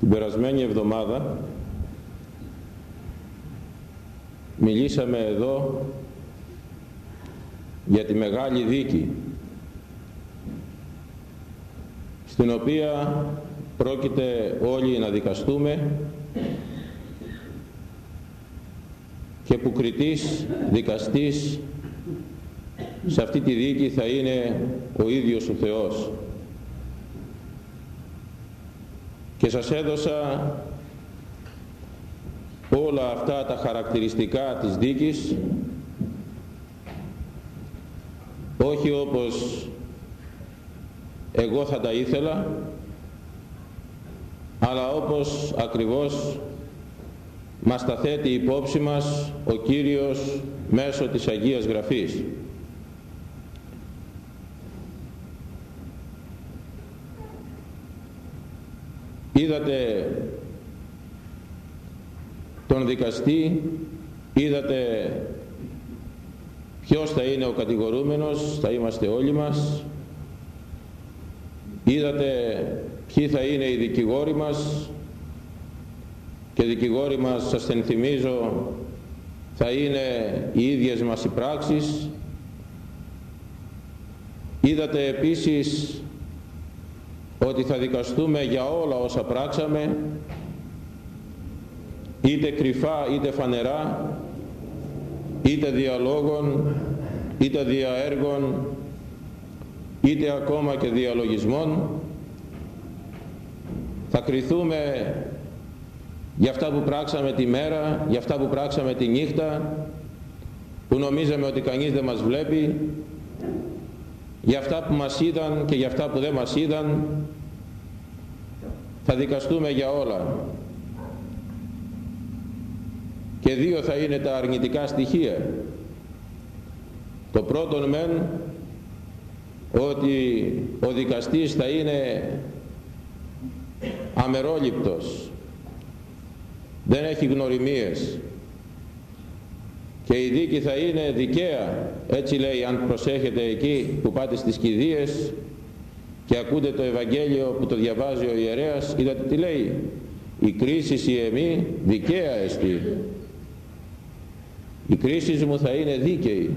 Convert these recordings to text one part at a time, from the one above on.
Την περασμένη εβδομάδα μιλήσαμε εδώ για τη Μεγάλη Δίκη στην οποία πρόκειται όλοι να δικαστούμε και που κριτής, δικαστής σε αυτή τη δίκη θα είναι ο ίδιος ο Θεός. Και σας έδωσα όλα αυτά τα χαρακτηριστικά της δίκης όχι όπως εγώ θα τα ήθελα αλλά όπως ακριβώς μας τα θέτει υπόψη μας ο Κύριος μέσω της Αγίας Γραφής. Είδατε τον δικαστή, είδατε ποιος θα είναι ο κατηγορούμενος, θα είμαστε όλοι μας. Είδατε ποιοι θα είναι οι δικηγόροι μας και δικηγόροι μας σας θυμίζω θα είναι οι ίδιες μας οι πράξεις. Είδατε επίσης ότι θα δικαστούμε για όλα όσα πράξαμε είτε κρυφά είτε φανερά είτε διαλόγων είτε διαέργων είτε ακόμα και διαλογισμών. Θα κριθούμε για αυτά που πράξαμε τη μέρα για αυτά που πράξαμε τη νύχτα που νομίζαμε ότι κανείς δεν μας βλέπει για αυτά που μας είδαν και για αυτά που δεν μας είδαν θα δικαστούμε για όλα. Και δύο θα είναι τα αρνητικά στοιχεία. Το πρώτον μεν ότι ο δικαστής θα είναι αμερόληπτος. Δεν έχει γνωριμίες και η δίκη θα είναι δικαία. Έτσι λέει αν προσέχετε εκεί που πάτε στις κηδείες και ακούτε το Ευαγγέλιο που το διαβάζει ο ιερέας είδατε τι λέει; Η κρίση η εμή δικαία εστί. Η κρίση μου θα είναι δίκαιη.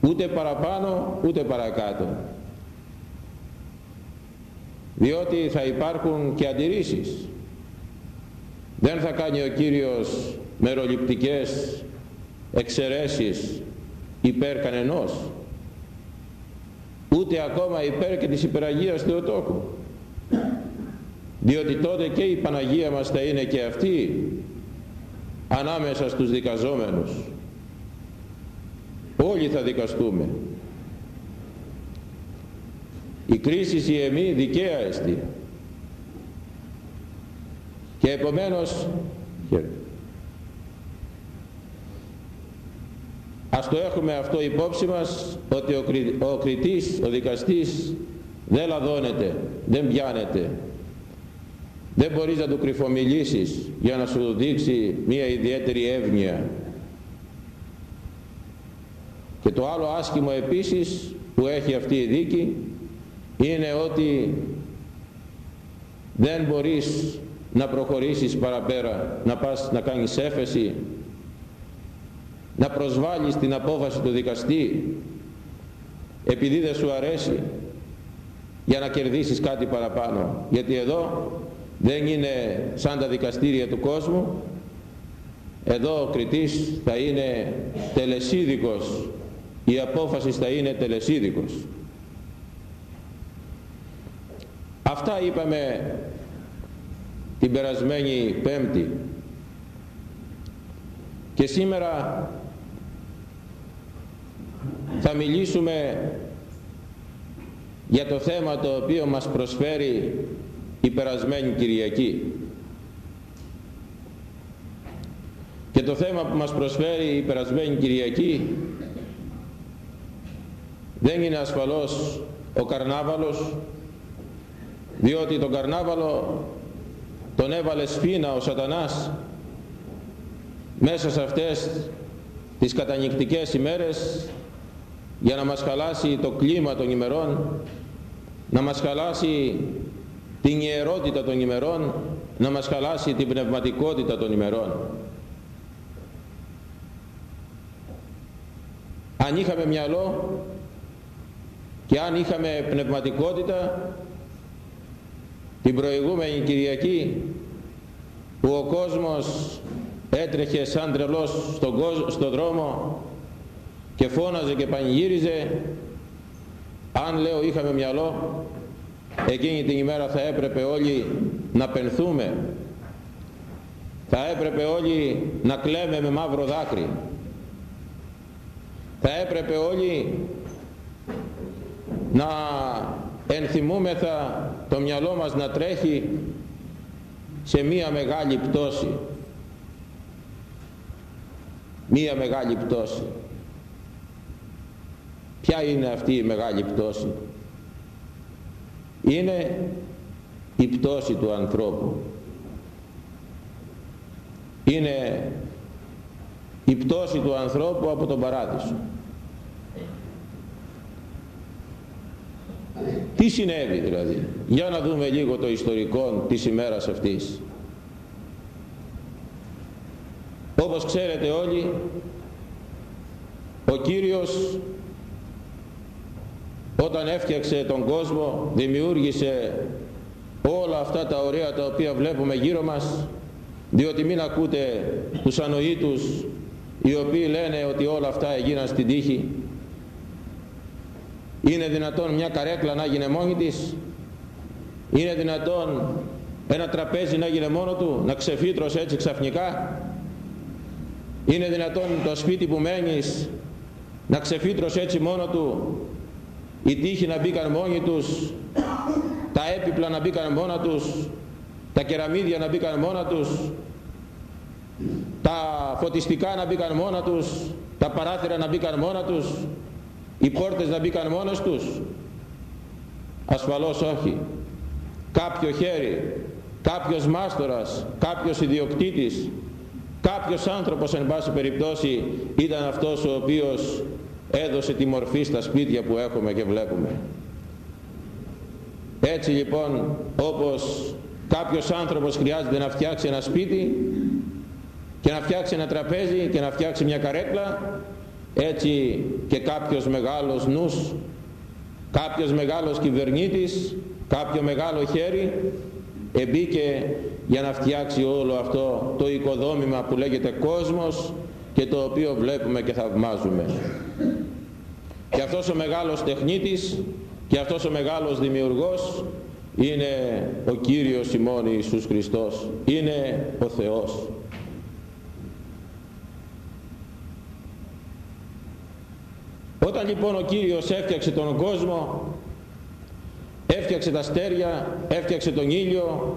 Ούτε παραπάνω ούτε παρακάτω. Διότι θα υπάρχουν και αντιρρήσεις. Δεν θα κάνει ο Κύριος μεροληπτικές εξαιρέσεις υπέρ κανενός ούτε ακόμα υπέρ και της υπεραγίας Θεοτόκου. Διότι τότε και η Παναγία μας θα είναι και αυτή ανάμεσα στους δικαζόμενους. Όλοι θα δικαστούμε. Η κρίση η εμή δικαία εστί και επομένως ας το έχουμε αυτό υπόψη μας ότι ο, κρι, ο κριτής, ο δικαστής δεν λαδώνεται, δεν πιάνεται. Δεν μπορείς να του κρυφομιλήσεις για να σου δείξει μια ιδιαίτερη εύνοια. Και το άλλο άσχημο επίσης που έχει αυτή η δίκη είναι ότι δεν μπορείς να προχωρήσεις παραπέρα, να πας να κάνεις έφεση, να προσβάλλεις την απόφαση του δικαστή επειδή δεν σου αρέσει για να κερδίσεις κάτι παραπάνω. Γιατί εδώ δεν είναι σαν τα δικαστήρια του κόσμου, εδώ ο κριτής θα είναι τελεσίδικος, η απόφαση θα είναι τελεσίδικος. Αυτά είπαμε την περασμένη Πέμπτη και σήμερα θα μιλήσουμε για το θέμα το οποίο μας προσφέρει η περασμένη Κυριακή. Και το θέμα που μας προσφέρει η περασμένη Κυριακή δεν είναι ασφαλώς ο καρνάβαλος διότι τον καρνάβαλο τον έβαλε σφίνα ο σατανάς μέσα σε αυτές τις κατανυκτικές ημέρες για να μας χαλάσει το κλίμα των ημερών να μας χαλάσει την ιερότητα των ημερών να μας χαλάσει την πνευματικότητα των ημερών. Αν είχαμε μυαλό και αν είχαμε πνευματικότητα την προηγούμενη Κυριακή που ο κόσμος έτρεχε σαν τρελός στον, στον δρόμο και φώναζε και πανηγύριζε αν λέω είχαμε μυαλό εκείνη την ημέρα θα έπρεπε όλοι να πενθούμε. Θα έπρεπε όλοι να κλαίμε με μαύρο δάκρυ. Θα έπρεπε όλοι να ενθυμούμεθα το μυαλό μας να τρέχει σε μία μεγάλη πτώση μία μεγάλη πτώση ποια είναι αυτή η μεγάλη πτώση; Είναι η πτώση του ανθρώπου. Είναι η πτώση του ανθρώπου από τον παράδεισο. Τι συνέβη δηλαδή; Για να δούμε λίγο το ιστορικό της ημέρας αυτής. Όπως ξέρετε όλοι ο Κύριος όταν έφτιαξε τον κόσμο δημιούργησε όλα αυτά τα ωραία τα οποία βλέπουμε γύρω μας διότι μην ακούτε τους ανοήτους οι οποίοι λένε ότι όλα αυτά έγιναν στην τύχη. Είναι δυνατόν μια καρέκλα να γίνει μόνη της; Είναι δυνατόν ένα τραπέζι να γίνει μόνο του να ξεφύτρωσε έτσι ξαφνικά; Είναι δυνατόν το σπίτι που μένεις να ξεφύτρωσε έτσι μόνο του; Οι τείχοι να μπήκαν μόνοι τους τα έπιπλα να μπήκαν μόνα τους τα κεραμίδια να μπήκαν μόνα τους τα φωτιστικά να μπήκαν μόνα τους τα παράθυρα να μπήκαν μόνα τους οι πόρτες να μπήκαν μόνος τους. Ασφαλώς όχι. Κάποιο χέρι κάποιος μάστορας κάποιος ιδιοκτήτης κάποιος άνθρωπος εν πάση περιπτώσει ήταν αυτός ο οποίος έδωσε τη μορφή στα σπίτια που έχουμε και βλέπουμε. Έτσι λοιπόν όπως κάποιος άνθρωπος χρειάζεται να φτιάξει ένα σπίτι και να φτιάξει ένα τραπέζι και να φτιάξει μια καρέκλα έτσι και κάποιος μεγάλος νους κάποιος μεγάλος κυβερνήτης κάποιο μεγάλο χέρι εμπήκε για να φτιάξει όλο αυτό το οικοδόμημα που λέγεται κόσμος και το οποίο βλέπουμε και θαυμάζουμε. Και αυτός ο μεγάλος τεχνίτης και αυτός ο μεγάλος δημιουργός είναι ο Κύριος ημών Ιησούς Χριστός. Είναι ο Θεός. Όταν λοιπόν ο Κύριος έφτιαξε τον κόσμο, έφτιαξε τα στέρια, έφτιαξε τον ήλιο,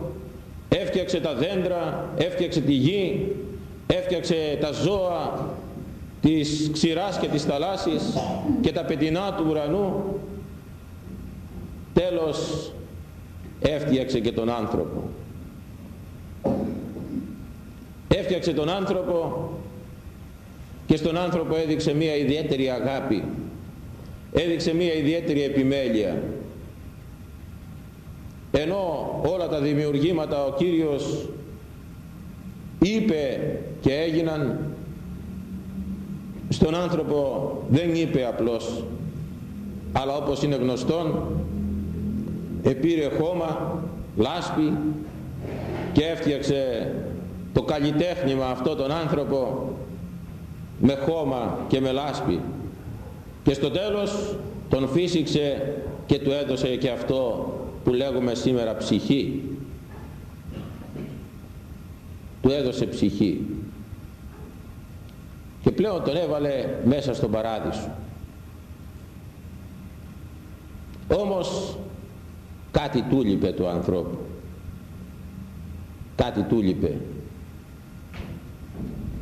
έφτιαξε τα δέντρα, έφτιαξε τη γη, έφτιαξε τα ζώα της ξηράς και της θαλάσσης και τα πετεινά του ουρανού, τέλος έφτιαξε και τον άνθρωπο. Έφτιαξε τον άνθρωπο και στον άνθρωπο έδειξε μία ιδιαίτερη αγάπη έδειξε μία ιδιαίτερη επιμέλεια ενώ όλα τα δημιουργήματα ο Κύριος είπε και έγιναν στον άνθρωπο δεν είπε απλώς αλλά όπως είναι γνωστόν επήρε χώμα λάσπη και έφτιαξε το καλλιτέχνημα αυτό τον άνθρωπο με χώμα και με λάσπη. Και στο τέλος τον φύσηξε και του έδωσε και αυτό που λέγουμε σήμερα ψυχή του έδωσε ψυχή και πλέον τον έβαλε μέσα στον παράδεισο όμως κάτι του λείπε του ανθρώπου κάτι του λείπε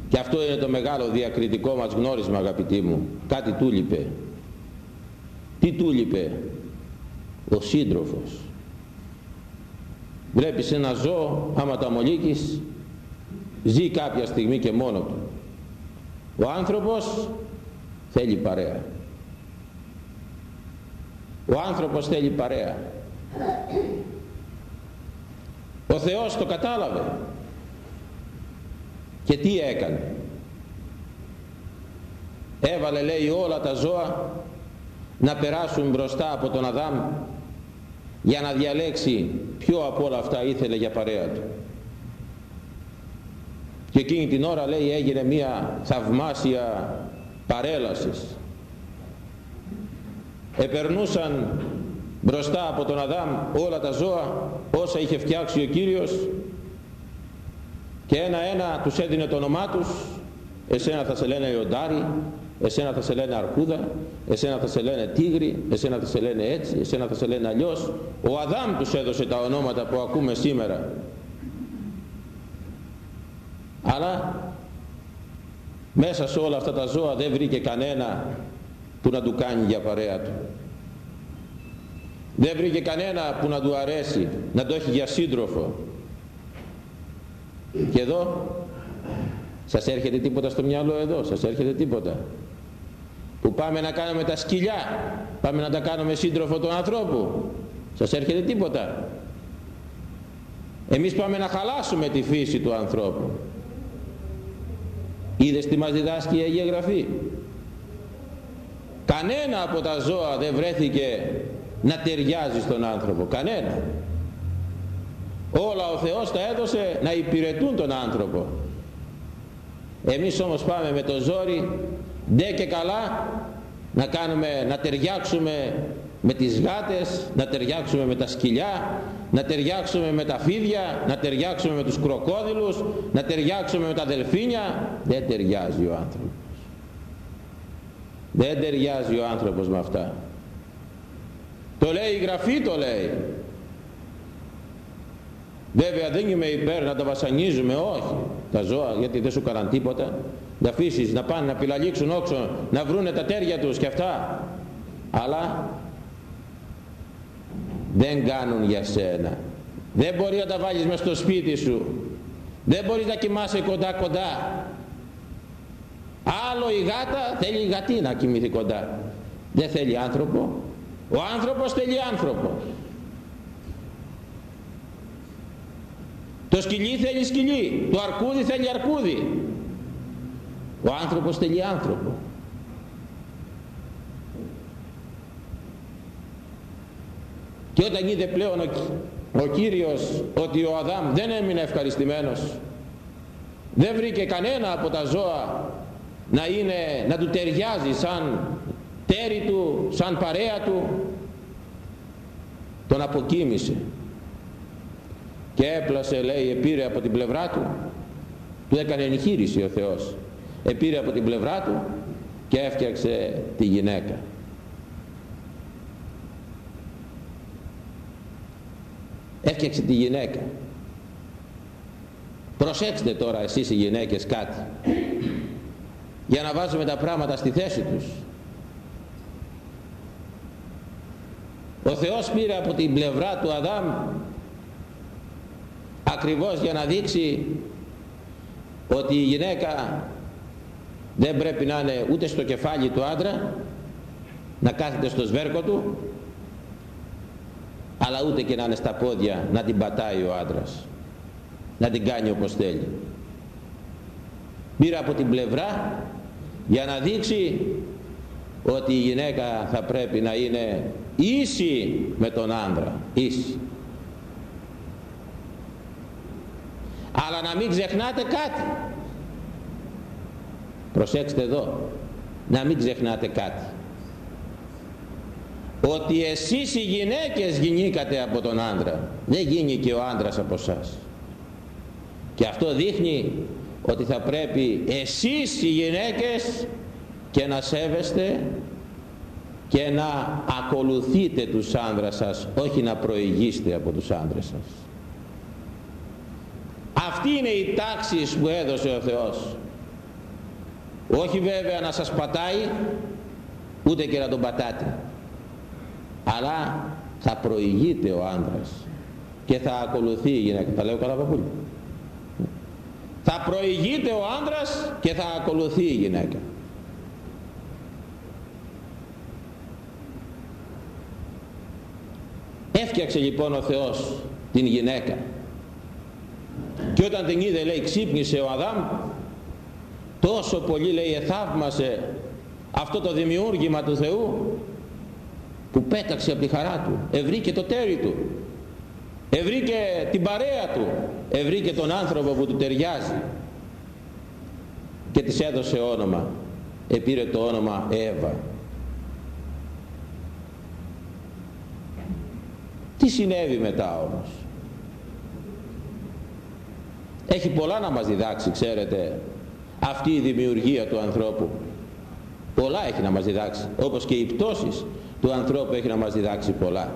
και αυτό είναι το μεγάλο διακριτικό μας γνώρισμα αγαπητοί μου. Κάτι του λείπε. Τι του λείπε; Ο σύντροφος. Βλέπεις ένα ζώο άμα τα μολύκεις ζει κάποια στιγμή και μόνο του. Ο άνθρωπος θέλει παρέα. Ο άνθρωπος θέλει παρέα. ο Θεός το κατάλαβε και τι έκανε έβαλε λέει όλα τα ζώα να περάσουν μπροστά από τον Αδάμ για να διαλέξει ποιο από όλα αυτά ήθελε για παρέα του και εκείνη την ώρα λέει έγινε μια θαυμάσια παρέλασης. Επερνούσαν μπροστά από τον Αδάμ όλα τα ζώα όσα είχε φτιάξει ο Κύριος και ένα-ένα τους έδινε το όνομά τους. Εσένα θα σε λένε λιοντάρι εσένα θα σε λένε αρκούδα εσένα θα σε λένε τίγρη εσένα θα σε λένε έτσι εσένα θα σε λένε αλλιώς. Ο Αδάμ τους έδωσε τα ονόματα που ακούμε σήμερα αλλά μέσα σε όλα αυτά τα ζώα δεν βρήκε κανένα που να του κάνει για παρέα του. Δεν βρήκε κανένα που να του αρέσει να το έχει για σύντροφο. Και εδώ σας έρχεται τίποτα στο μυαλό εδώ σας έρχεται τίποτα. Που πάμε να κάνουμε τα σκυλιά πάμε να τα κάνουμε σύντροφο του ανθρώπου σας έρχεται τίποτα. Εμείς πάμε να χαλάσουμε τη φύση του ανθρώπου είδες τι μας διδάσκει η Αγία Γραφή; Κανένα από τα ζώα δεν βρέθηκε να ταιριάζει στον άνθρωπο κανένα. Όλα ο Θεός τα έδωσε να υπηρετούν τον άνθρωπο. Εμείς όμως πάμε με το ζόρι ντε και καλά να κάνουμε να ταιριάξουμε με τις γάτες, να ταιριάξουμε με τα σκυλιά, να ταιριάξουμε με τα φίδια, να ταιριάξουμε με τους κροκόδιλους, να ταιριάξουμε με τα δελφίνια. Δεν ταιριάζει ο άνθρωπος. Δεν ταιριάζει ο άνθρωπος με αυτά. Το λέει η Γραφή το λέει. Βέβαια δεν είμαι υπέρ να τα βασανίζουμε, όχι, τα ζώα, γιατί δεν σου κάναν τίποτα. Να αφήσεις να πάνε να πυλαλήξουν όξο, να βρούνε τα τέρια τους και αυτά. Αλλά δεν κάνουν για σένα. Δεν μπορεί να τα βάλεις μες στο σπίτι σου. Δεν μπορείς να κοιμάσαι κοντά κοντά. Άλλο η γάτα θέλει η γατή να κοιμηθεί κοντά. Δεν θέλει άνθρωπο. Ο άνθρωπος θέλει άνθρωπο. Το σκυλί θέλει σκυλί. Το αρκούδι θέλει αρκούδι. Ο άνθρωπος θέλει άνθρωπο. Και όταν είδε πλέον ο, ο Κύριος ότι ο Αδάμ δεν έμεινε ευχαριστημένος δεν βρήκε κανένα από τα ζώα να, είναι, να του ταιριάζει σαν τέρι του, σαν παρέα του τον αποκοίμησε. Και έπλασε λέει επήρε από την πλευρά του. Του έκανε εγχείρηση ο Θεός. Επήρε από την πλευρά του και έφτιαξε τη γυναίκα έφτιαξε τη γυναίκα. Προσέξτε τώρα εσείς οι γυναίκες κάτι. Για να βάζουμε τα πράγματα στη θέση τους. Ο Θεός πήρε από την πλευρά του Αδάμ ακριβώς για να δείξει ότι η γυναίκα δεν πρέπει να είναι ούτε στο κεφάλι του άντρα να κάθεται στο σβέρκο του αλλά ούτε και να είναι στα πόδια να την πατάει ο άντρας. Να την κάνει όπως θέλει. Πήρε από την πλευρά για να δείξει ότι η γυναίκα θα πρέπει να είναι ίση με τον άντρα. Ίση. Αλλά να μην ξεχνάτε κάτι. Προσέξτε εδώ. Να μην ξεχνάτε κάτι ότι εσείς οι γυναίκες γινήκατε από τον άντρα. Δεν γίνει και ο άντρας από σας και αυτό δείχνει ότι θα πρέπει εσείς οι γυναίκες και να σέβεστε και να ακολουθείτε τους άντρας σας όχι να προηγήσετε από τους άντρες σας. Αυτή είναι η τάξη που έδωσε ο Θεός. Όχι βέβαια να σας πατάει ούτε και να τον πατάτε αλλά θα προηγείται ο άντρας και θα ακολουθεί η γυναίκα. Τα λέω καλά παππούλη θα προηγείται ο άντρας και θα ακολουθεί η γυναίκα. Έφτιαξε λοιπόν ο Θεός την γυναίκα. Και όταν την είδε λέει ξύπνησε ο Αδάμ τόσο πολύ λέει εθαύμασε αυτό το δημιούργημα του Θεού που πέταξε από τη χαρά του. Ευρήκε το τέρι του. Ευρήκε την παρέα του. Ευρήκε τον άνθρωπο που του ταιριάζει. Και της έδωσε όνομα. Επήρε το όνομα Εύα. Τι συνέβη μετά όμως; Έχει πολλά να μας διδάξει ξέρετε αυτή η δημιουργία του ανθρώπου. Πολλά έχει να μας διδάξει όπως και οι πτώσεις του ανθρώπου έχει να μας διδάξει πολλά.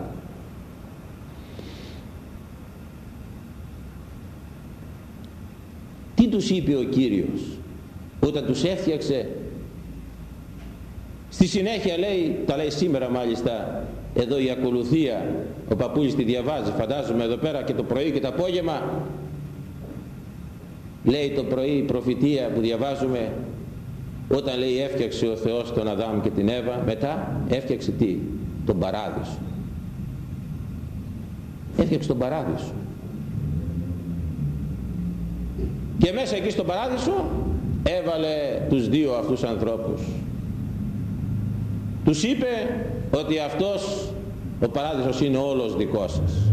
Τι τους είπε ο Κύριος όταν τους έφτιαξε; Στη συνέχεια λέει τα λέει σήμερα μάλιστα εδώ η ακολουθία ο παππούλης τη διαβάζει φαντάζομαι εδώ πέρα και το πρωί και το απόγευμα. Λέει το πρωί η προφητεία που διαβάζουμε όταν λέει έφτιαξε ο Θεός τον Αδάμ και την Εύα μετά έφτιαξε τι τον παράδεισο έφτιαξε τον παράδεισο και μέσα εκεί στον παράδεισο έβαλε τους δύο αυτούς ανθρώπους. Τους είπε ότι αυτός ο παράδεισος είναι όλος δικός σας.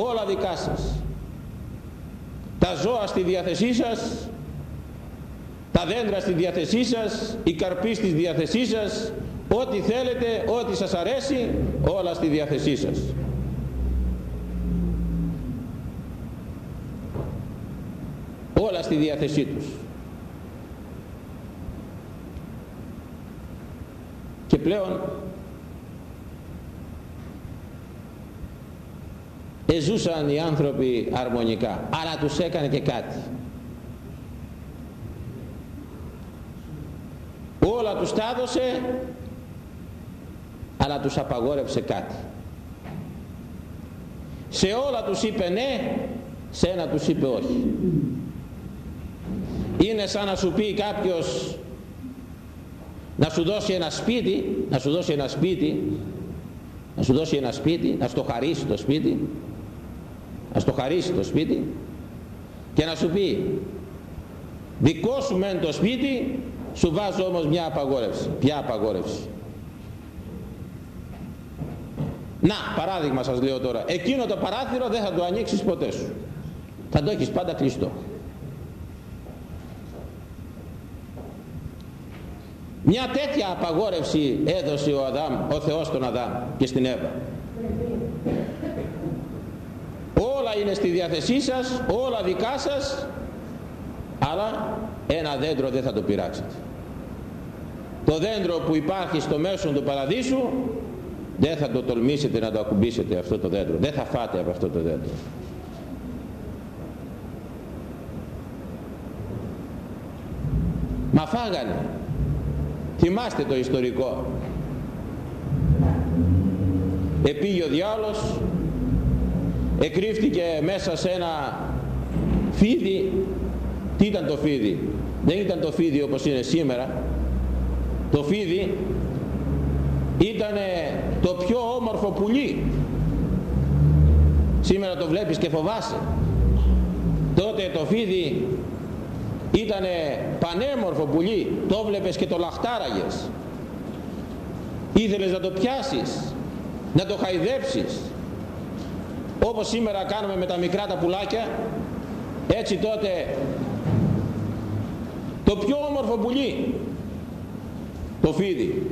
Όλα δικά σας. Τα ζώα στη διάθεσή σας τα δέντρα στη διάθεσή σας η καρπή στη διάθεσή σας ό,τι θέλετε, ό,τι σας αρέσει όλα στη διάθεσή σας. Όλα στη διάθεσή τους. Και πλέον εζούσαν οι άνθρωποι αρμονικά αλλά τους έκανε και κάτι όλα τους τα έδωσε αλλά τους απαγόρευσε κάτι. Σε όλα τους είπε ναι σε ένα τους είπε όχι. Είναι σαν να σου πει κάποιος να σου δώσει ένα σπίτι να σου δώσει ένα σπίτι να σου δώσει ένα σπίτι να στο χαρίσει το σπίτι να στο χαρίσει το σπίτι και να σου πει δικό σου μεν το σπίτι σου βάζω όμως μια απαγόρευση. Ποια απαγόρευση; Να παράδειγμα σας λέω τώρα. Εκείνο το παράθυρο δεν θα το ανοίξεις ποτέ σου. Θα το έχεις πάντα κλειστό. Μια τέτοια απαγόρευση έδωσε ο Αδάμ ο Θεός τον Αδάμ και στην Εύα. Όλα είναι στη διάθεσή σας όλα δικά σας αλλά ένα δέντρο δεν θα το πειράξετε το δέντρο που υπάρχει στο μέσο του παραδείσου δεν θα το τολμήσετε να το ακουμπήσετε αυτό το δέντρο. Δεν θα φάτε από αυτό το δέντρο. Μα φάγανε. Θυμάστε το ιστορικό. Επήγε ο διάολος εκρύφτηκε μέσα σε ένα φίδι. Τι ήταν το φίδι; Δεν ήταν το φίδι όπως είναι σήμερα. Το φίδι ήταν το πιο όμορφο πουλί. Σήμερα το βλέπεις και φοβάσαι. Τότε το φίδι ήταν πανέμορφο πουλί. Το βλέπεις και το λαχτάραγες. Ήθελες να το πιάσεις να το χαϊδέψεις. Όπως σήμερα κάνουμε με τα μικρά τα πουλάκια έτσι τότε το πιο όμορφο πουλί. Το φίδι.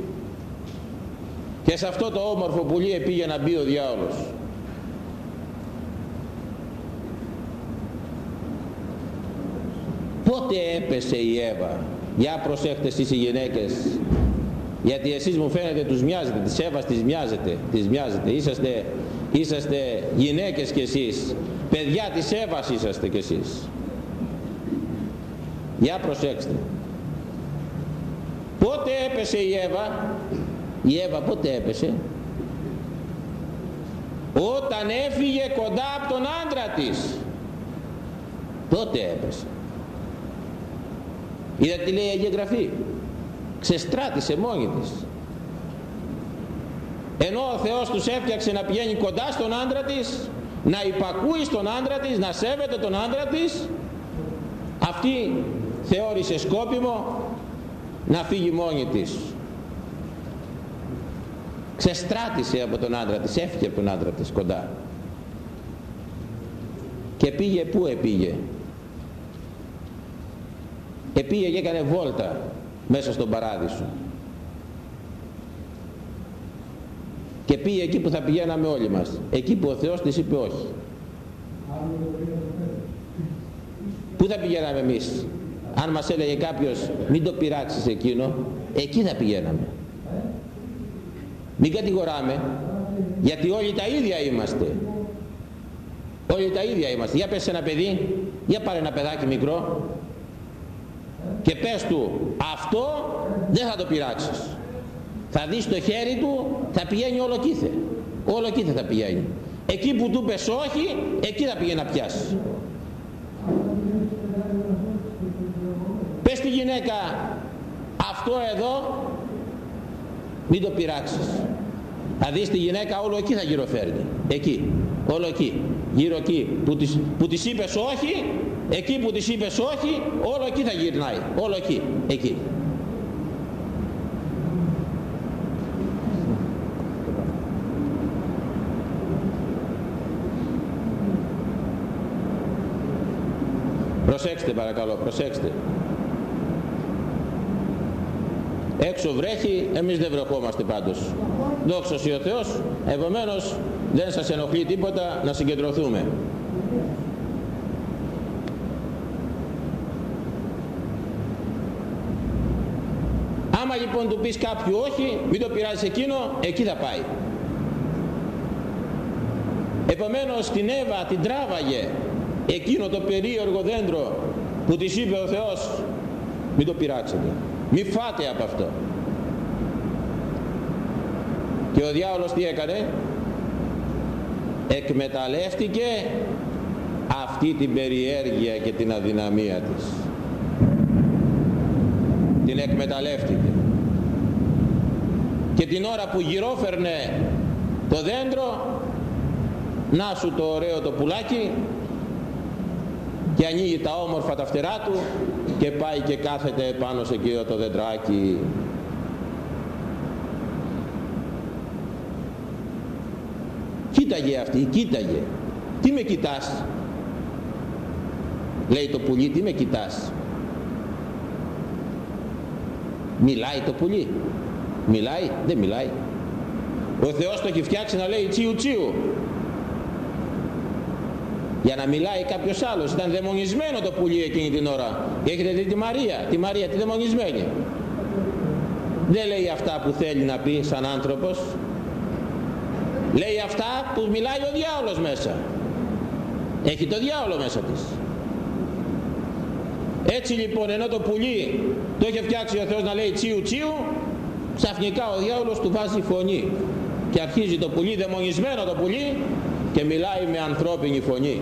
Και σε αυτό το όμορφο πουλί πήγε να μπει ο διάολος. Πότε έπεσε η Εύα; Για προσέχτες εσείς οι γυναίκες. Γιατί εσείς μου φαίνεται τους μοιάζετε της Εύας τις μοιάζετε τις μοιάζετε. Είσαστε, είσαστε γυναίκες κι εσείς. Παιδιά της Εύας είσαστε κι εσείς για προσέξτε. Πότε έπεσε η Εύα; Η Εύα πότε έπεσε; Όταν έφυγε κοντά από τον άντρα της. Τότε έπεσε; Είδατε τι λέει η Αγία Γραφή; Ξεστράτησε μόνη της. Ενώ ο Θεός τους έφτιαξε να πηγαίνει κοντά στον άντρα της να υπακούει στον άντρα της, να σέβεται τον άντρα της, αυτή θεώρησε σκόπιμο να φύγει μόνη της. Ξεστράτησε από τον άντρα της, έφυγε από τον άντρα της κοντά. Και πήγε, πού επήγε; Επήγε και έκανε βόλτα μέσα στον παράδεισο. Και πήγε εκεί που θα πηγαίναμε όλοι μας. Εκεί που ο Θεός της είπε όχι. Πού θα πηγαίναμε εμείς; Αν μας έλεγε κάποιος μην το πειράξεις εκείνο, εκεί θα πηγαίναμε. Μην κατηγοράμε, γιατί όλοι τα ίδια είμαστε. Όλοι τα ίδια είμαστε. Για πες ένα παιδί, για πάρε ένα παιδάκι μικρό και πες του αυτό δεν θα το πειράξεις. Θα δεις το χέρι του, θα πηγαίνει όλο κήθε. Όλο κήθε θα πηγαίνει. Εκεί που του πες όχι, εκεί θα πηγαίνει να πιάσεις. Γυναίκα, αυτό εδώ μην το πειράξεις. Θα δεις τη γυναίκα όλο εκεί θα γυροφέρνει. Εκεί. Όλο εκεί. Γύρω εκεί. Που της, που της είπες όχι, εκεί που της είπες όχι, όλο εκεί θα γυρνάει. Όλο εκεί. Εκεί. Προσέξτε παρακαλώ, προσέξτε. Έξω βρέχει, εμείς δεν βρεχόμαστε πάντως. Δόξα ο Θεός, επομένως δεν σας ενοχλεί τίποτα να συγκεντρωθούμε. Άμα λοιπόν του πεις κάποιου όχι, μην το πειράζεις εκείνο, εκεί θα πάει. Επομένως την Εύα την τράβαγε εκείνο το περίεργο δέντρο που της είπε ο Θεός μην το πειράξετε μη φάτε από αυτό. Και ο διάολος τι έκανε; Εκμεταλλεύτηκε αυτή την περιέργεια και την αδυναμία της. Την εκμεταλλεύτηκε. Και την ώρα που γυρόφερνε το δέντρο να σου το ωραίο το πουλάκι και ανοίγει τα όμορφα τα φτερά του και πάει και κάθεται πάνω σε εκείνο το δεντράκι. Κοίταγε αυτή, κοίταγε. Τι με κοιτάς; Λέει το πουλί τι με κοιτάς; Μιλάει το πουλί. Μιλάει, δεν μιλάει. Ο Θεός το έχει φτιάξει να λέει τσίου τσίου για να μιλάει κάποιος άλλος. Ήταν δαιμονισμένο το πουλί εκείνη την ώρα. Έχετε δει τη Μαρία; Τη Μαρία τη δαιμονισμένη. Δεν λέει αυτά που θέλει να πει σαν άνθρωπος. Λέει αυτά που μιλάει ο διάολος μέσα. Έχει το διάολο μέσα της. Έτσι λοιπόν ενώ το πουλί το έχει φτιάξει ο Θεός να λέει τσίου τσίου ξαφνικά ο διάολος του βάζει φωνή. Και αρχίζει το πουλί δαιμονισμένο το πουλί και μιλάει με ανθρώπινη φωνή.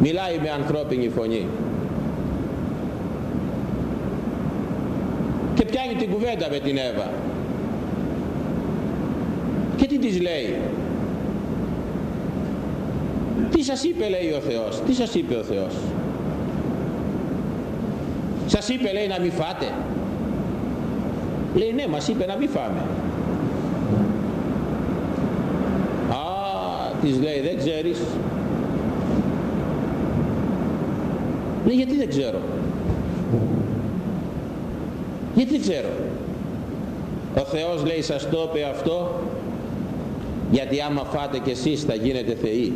Μιλάει με ανθρώπινη φωνή. Και πιάνει την κουβέντα με την Εύα. Και τι της λέει; Τι σας είπε λέει ο Θεός; Τι σας είπε ο Θεός; Σας είπε λέει να μην φάτε; Λέει ναι μας είπε να μην φάμε της λέει δεν ξέρεις λέει γιατί δεν ξέρω γιατί ξέρω ο Θεός λέει σας το είπε αυτό γιατί άμα φάτε κι εσείς θα γίνετε θεοί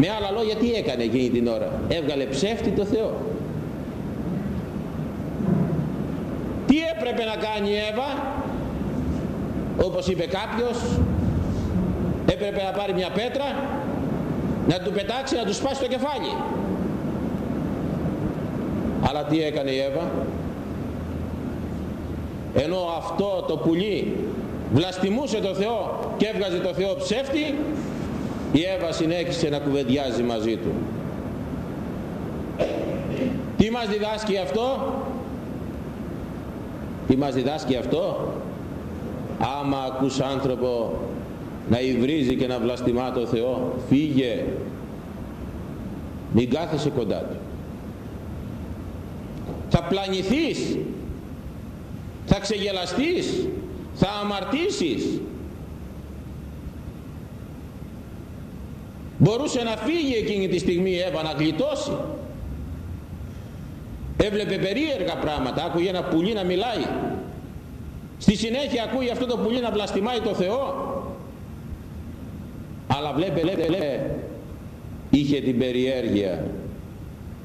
με άλλα λόγια τι έκανε εκείνη την ώρα. Έβγαλε ψεύτη το Θεό. Τι έπρεπε να κάνει η Εύα; Όπως είπε κάποιος έπρεπε να πάρει μια πέτρα να του πετάξει να του σπάσει το κεφάλι. Αλλά τι έκανε η Εύα; Ενώ αυτό το πουλί βλαστημούσε το Θεό και έβγαζε το Θεό ψεύτη η Εύα συνέχισε να κουβεντιάζει μαζί του. Τι μας διδάσκει αυτό; Τι μας διδάσκει αυτό; Άμα ακούς άνθρωπο να υβρίζει και να βλαστημά το Θεό φύγε. Μην κάθεσαι κοντά του. Θα πλανηθείς. Θα ξεγελαστείς. Θα αμαρτήσεις. Μπορούσε να φύγει εκείνη τη στιγμή η Εύα να γλιτώσει. Έβλεπε περίεργα πράγματα. Άκουγε ένα πουλί να μιλάει στη συνέχεια ακούει αυτό το πουλί να βλαστημάει το Θεό. Αλλά βλέπε, βλέπε, βλέπε είχε την περιέργεια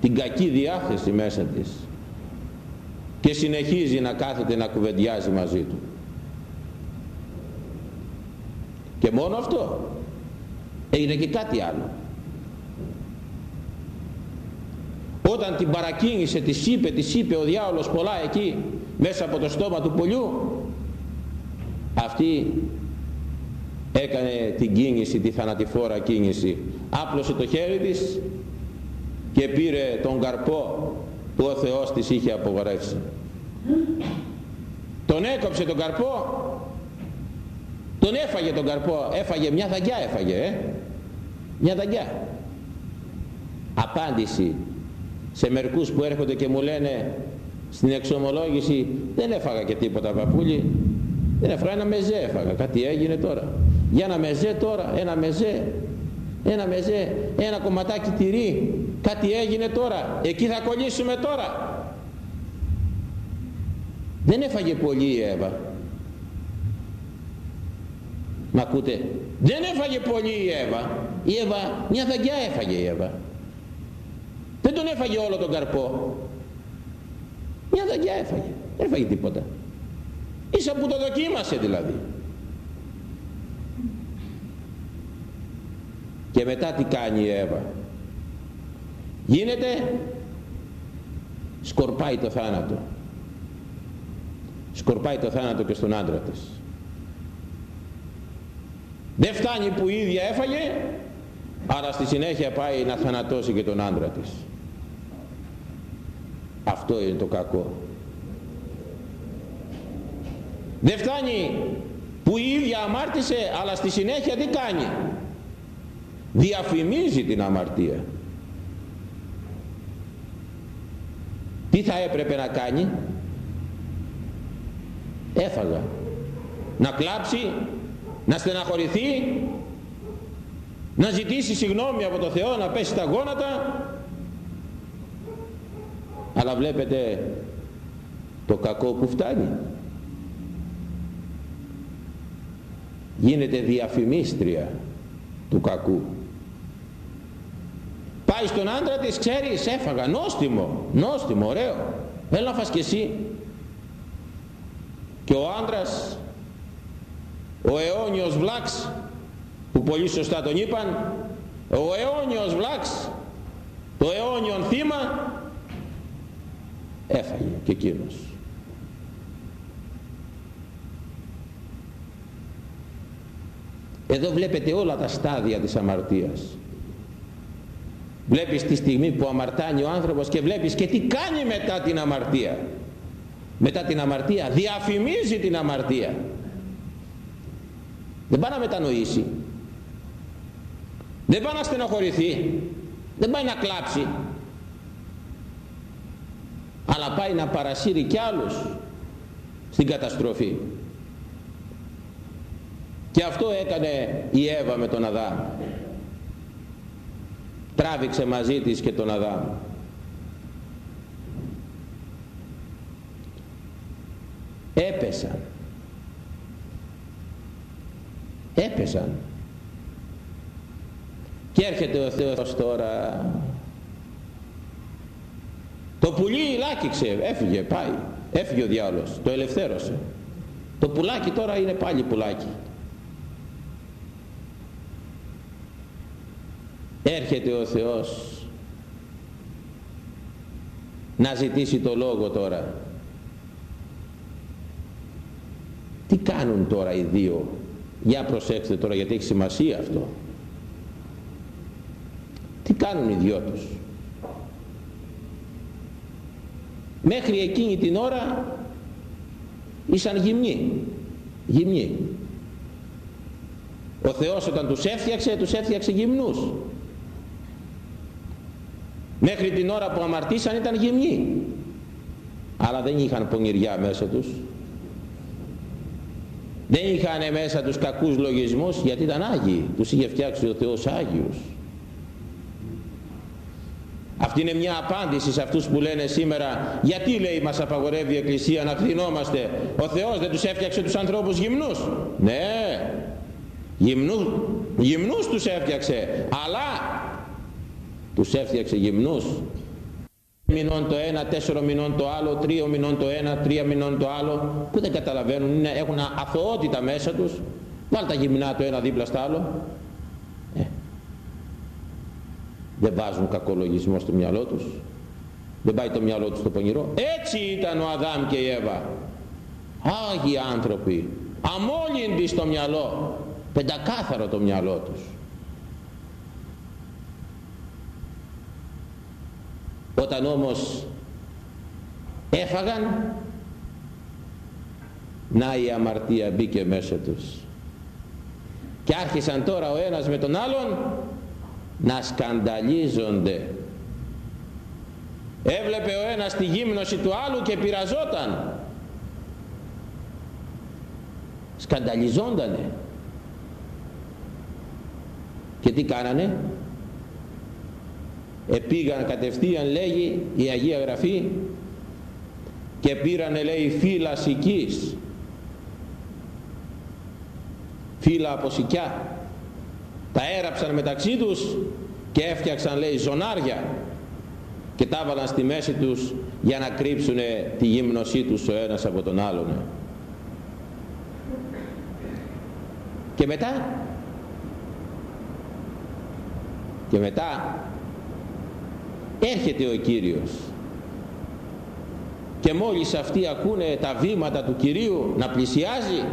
την κακή διάθεση μέσα της και συνεχίζει να κάθεται να κουβεντιάζει μαζί του. Και μόνο αυτό. Έγινε και κάτι άλλο. Όταν την παρακίνησε της είπε, της είπε ο διάολος πολλά εκεί μέσα από το στόμα του πολιού αυτή έκανε την κίνηση, τη θανατηφόρα κίνηση. Άπλωσε το χέρι της και πήρε τον καρπό που ο Θεός της είχε απογορεύσει. Τον έκοψε τον καρπό τον έφαγε τον καρπό έφαγε μια δαγκιά έφαγε ε; μια δαγκιά. Απάντηση σε μερικούς που έρχονται και μου λένε στην εξομολόγηση δεν έφαγα και τίποτα παππούλι δεν έφαγα ένα μεζέ έφαγα. Κάτι έγινε τώρα. Για ένα μεζέ τώρα ένα μεζέ. Ένα μεζέ ένα κομματάκι τυρί. Κάτι έγινε τώρα. Εκεί θα κολλήσουμε τώρα. Δεν έφαγε πολύ η Εύα. Μ' ακούτε; Δεν έφαγε πολύ η Εύα. Η Εύα μια δαγκιά έφαγε η Εύα. Δεν τον έφαγε όλο τον καρπό. Μια δαγκιά έφαγε. Δεν έφαγε τίποτα ίσα που το δοκίμασε δηλαδή. Και μετά τι κάνει η Εύα. Γίνεται σκορπάει το θάνατο. Σκορπάει το θάνατο και στον άντρα της. Δεν φτάνει που η ίδια έφαγε άρα στη συνέχεια πάει να θανατώσει και τον άντρα της. Αυτό είναι το κακό δεν φτάνει που η ίδια αμάρτησε αλλά στη συνέχεια τι κάνει; Διαφημίζει την αμαρτία. Τι θα έπρεπε να κάνει; Έφαγα. Να κλάψει να στεναχωρηθεί να ζητήσει συγνώμη από το Θεό να πέσει τα γόνατα. Αλλά βλέπετε το κακό που φτάνει γίνεται διαφημίστρια του κακού. Πάει στον άντρα της ξέρεις έφαγα. Νόστιμο νόστιμο ωραίο. Έλα να φας και εσύ. Και ο άντρας ο αιώνιος βλάξ που πολύ σωστά τον είπαν ο αιώνιος βλάξ το αιώνιον θύμα έφαγε και εκείνος εδώ βλέπετε όλα τα στάδια της αμαρτίας. Βλέπεις τη στιγμή που αμαρτάνει ο άνθρωπος και βλέπεις και τι κάνει μετά την αμαρτία. Μετά την αμαρτία διαφημίζει την αμαρτία. Δεν πάει να μετανοήσει. Δεν πάει να στενοχωρηθεί. Δεν πάει να κλάψει. Αλλά πάει να παρασύρει κι άλλους στην καταστροφή και αυτό έκανε η Εύα με τον Αδάμ. Τράβηξε μαζί της και τον Αδάμ. Έπεσαν. Έπεσαν. Και έρχεται ο Θεός τώρα. Το πουλί λάκηξε. Έφυγε πάει. Έφυγε ο διάολος. Το ελευθέρωσε. Το πουλάκι τώρα είναι πάλι πουλάκι έρχεται ο Θεός να ζητήσει το λόγο τώρα. Τι κάνουν τώρα οι δύο; Για προσέξτε τώρα γιατί έχει σημασία αυτό. Τι κάνουν οι δυο τους; Μέχρι εκείνη την ώρα ήσαν γυμνοί. Γυμνοί. Ο Θεός όταν τους έφτιαξε τους έφτιαξε γυμνούς μέχρι την ώρα που αμαρτήσαν ήταν γυμνοί. Αλλά δεν είχαν πονηριά μέσα τους. Δεν είχαν μέσα τους κακούς λογισμούς γιατί ήταν Άγιοι. Τους είχε φτιάξει ο Θεός Άγιους αυτή είναι μια απάντηση σε αυτούς που λένε σήμερα γιατί λέει μας απαγορεύει η Εκκλησία να κλεινόμαστε. Ο Θεός δεν τους έφτιαξε τους ανθρώπους γυμνούς. Ναι, γυμνούς, γυμνούς τους έφτιαξε. Αλλά τους έφτιαξε γυμνούς. Μηνών το ένα, τέσσερο μηνών το άλλο, τρία μηνών το ένα, τρία μηνών το άλλο που δεν καταλαβαίνουν, είναι, έχουν αθωότητα μέσα τους. Βάλτε τα γυμνά το ένα δίπλα στο άλλο. Δεν βάζουν κακολογισμό στο μυαλό τους. Δεν πάει το μυαλό τους στο πονηρό. Έτσι ήταν ο Αδάμ και η Εύα. Άγιοι άνθρωποι. Αμόλυντοι στο μυαλό. Πεντακάθαρο το μυαλό τους όταν όμως έφαγαν να η αμαρτία μπήκε μέσα τους. Και άρχισαν τώρα ο ένας με τον άλλον να σκανταλίζονται έβλεπε ο ένας τη γύμνωση του άλλου και πειραζόταν. Σκανταλιζόντανε και τι κάνανε; Επήγαν κατευθείαν λέγει η Αγία Γραφή και πήρανε λέει φύλλα σικής. Φύλλα από σικιά. Τα έραψαν μεταξύ τους και έφτιαξαν λέει ζωνάρια. Και τα έβαλαν στη μέση τους για να κρύψουν τη γύμνωσή τους ο ένας από τον άλλον. Και μετά και μετά έρχεται ο Κύριος. Και μόλις αυτοί ακούνε τα βήματα του Κυρίου να πλησιάζει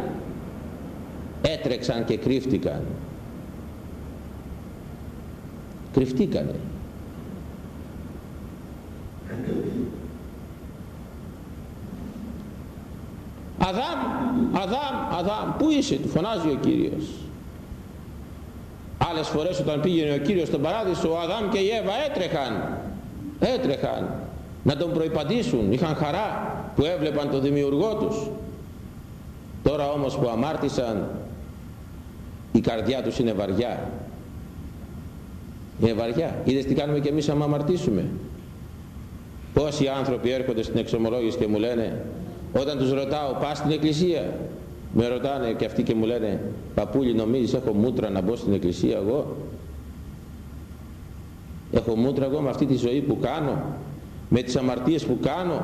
έτρεξαν και κρύφτηκαν. Κρυφτήκανε. Αδάμ, Αδάμ, Αδάμ, πού είσαι, του φωνάζει ο Κύριος. Άλλες φορές όταν πήγαινε ο Κύριος στον παράδεισο, ο Αδάμ και η Εύα έτρεχαν, έτρεχαν να τον προϋπαντήσουν, είχαν χαρά που έβλεπαν τον δημιουργό τους. Τώρα όμως που αμάρτησαν, η καρδιά τους είναι βαριά είναι βαριά. Είδες τι κάνουμε και εμείς άμα αμαρτήσουμε. Πόσοι άνθρωποι έρχονται στην εξομολόγηση και μου λένε, όταν τους ρωτάω, πας στην εκκλησία. Με ρωτάνε και αυτοί και μου λένε, παππούλη νομίζεις έχω μούτρα να μπω στην εκκλησία εγώ. Έχω μούτρα εγώ με αυτή τη ζωή που κάνω, με τις αμαρτίες που κάνω.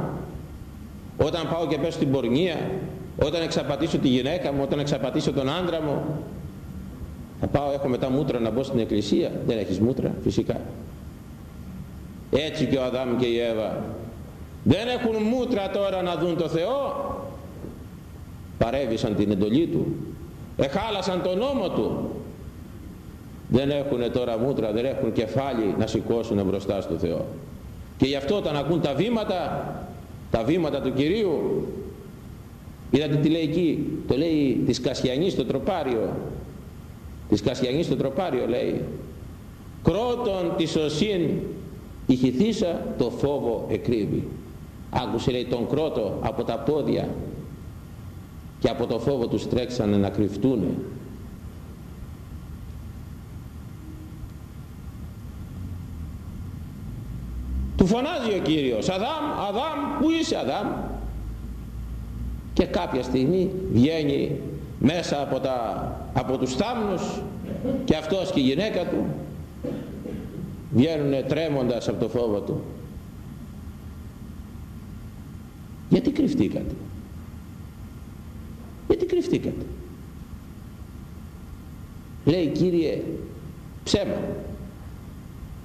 Όταν πάω και πέσω στην πορνεία, όταν εξαπατήσω τη γυναίκα μου, όταν εξαπατήσω τον άντρα μου, θα πάω έχω μετά μούτρα να μπω στην εκκλησία. Δεν έχεις μούτρα φυσικά. Έτσι και ο Αδάμ και η Εύα. Δεν έχουν μούτρα τώρα να δουν το Θεό. Παρέβησαν την εντολή του. Εχάλασαν τον νόμο του δεν έχουν τώρα μούτρα δεν έχουν κεφάλι να σηκώσουν μπροστά στο Θεό. Και γι' αυτό όταν ακούν τα βήματα τα βήματα του Κυρίου είδατε τι λέει εκεί το λέει της Κασιανής στο τροπάριο. Της Κασιανής στο τροπάριο λέει κρότον τη οσύν ηχηθήσα το φόβο εκρύβει άκουσε λέει τον κρότο από τα πόδια και από το φόβο τους τρέξανε να κρυφτούνε του φωνάζει ο Κύριος Αδάμ, Αδάμ, πού είσαι Αδάμ; Και κάποια στιγμή βγαίνει μέσα από, τα, από τους θάμνους και αυτός και η γυναίκα του βγαίνουν τρέμοντας από το φόβο του. Γιατί κρυφτήκατε; Γιατί κρυφτήκατε; Λέει Κύριε ψέμα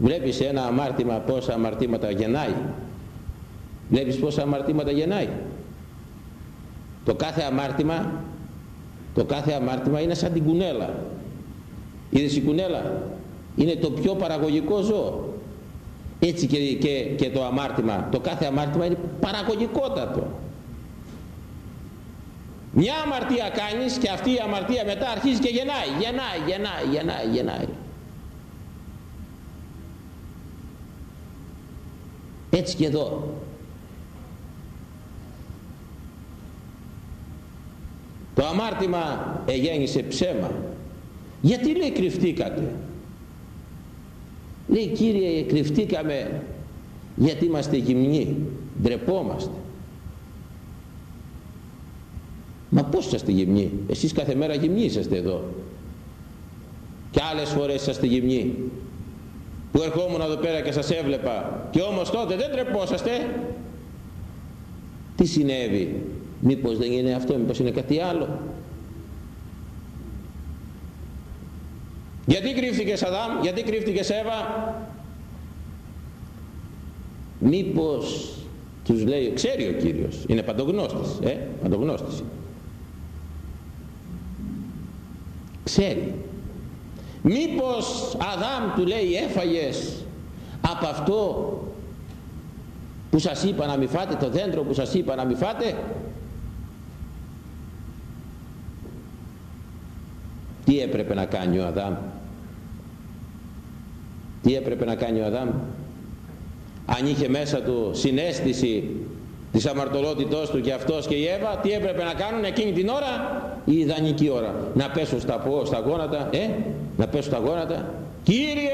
βλέπεις ένα αμάρτημα πόσα αμαρτήματα γεννάει. Βλέπεις πόσα αμαρτήματα γεννάει. Το κάθε αμάρτημα το κάθε αμάρτημα είναι σαν την κουνέλα. Είδες η κουνέλα; Είναι το πιο παραγωγικό ζώο. Έτσι και, και, και το αμάρτημα το κάθε αμάρτημα είναι παραγωγικότατο. Μια αμαρτία κάνεις και αυτή η αμαρτία μετά αρχίζει και γεννάει γεννάει γεννάει γεννάει γεννάει έτσι και εδώ. Το αμάρτημα εγέννησε ψέμα. Γιατί λέει κρυφτήκατε; Λέει Κύριε κρυφτήκαμε γιατί είμαστε γυμνοί. Ντρεπόμαστε. Μα πως είσαστε γυμνοί; Εσείς κάθε μέρα γυμνοί είσαστε εδώ. Και άλλες φορές είσαστε γυμνοί που ερχόμουν εδώ πέρα και σας έβλεπα. Και όμως τότε δεν τρεπόσαστε. Τι συνέβη; Μήπως δεν είναι αυτό μήπως είναι κάτι άλλο; Γιατί κρύφτηκες Αδάμ γιατί κρύφτηκες Εύα μήπως τους λέει ξέρει ο Κύριος είναι παντογνώστης ε, παντογνώστης. Ξέρει μήπως Αδάμ του λέει έφαγες από αυτό που σας είπα να μην φάτε το δέντρο που σας είπα να μην φάτε τι έπρεπε να κάνει ο Αδάμ; Τι έπρεπε να κάνει ο Αδάμ; Αν είχε μέσα του συνέστηση της αμαρτωλότητός του και αυτός και η Εύα τι έπρεπε να κάνουν εκείνη την ώρα; Η ιδανική ώρα. Να πέσω στα, στα γόνατα ε, να πέσω στα γόνατα. Κύριε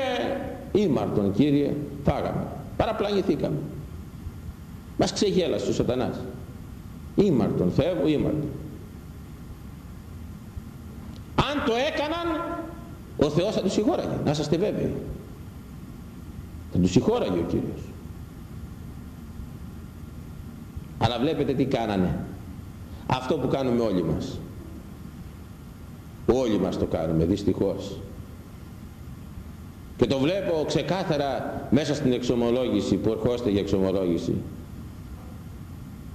ήμαρτον Κύριε φάγαμε. Παραπλανηθήκαμε. Μας ξεγέλασε ο σατανάς. Ήμαρτον Θεέ μου ήμαρτον. Αν το έκαναν ο Θεός θα τους συγχώραγε. Να είστε βέβαιοι. Θα τους συγχώραγε ο Κύριος. Αλλά βλέπετε τι κάνανε. Αυτό που κάνουμε όλοι μας. Όλοι μας το κάνουμε δυστυχώς και το βλέπω ξεκάθαρα μέσα στην εξομολόγηση που ερχόστε για εξομολόγηση.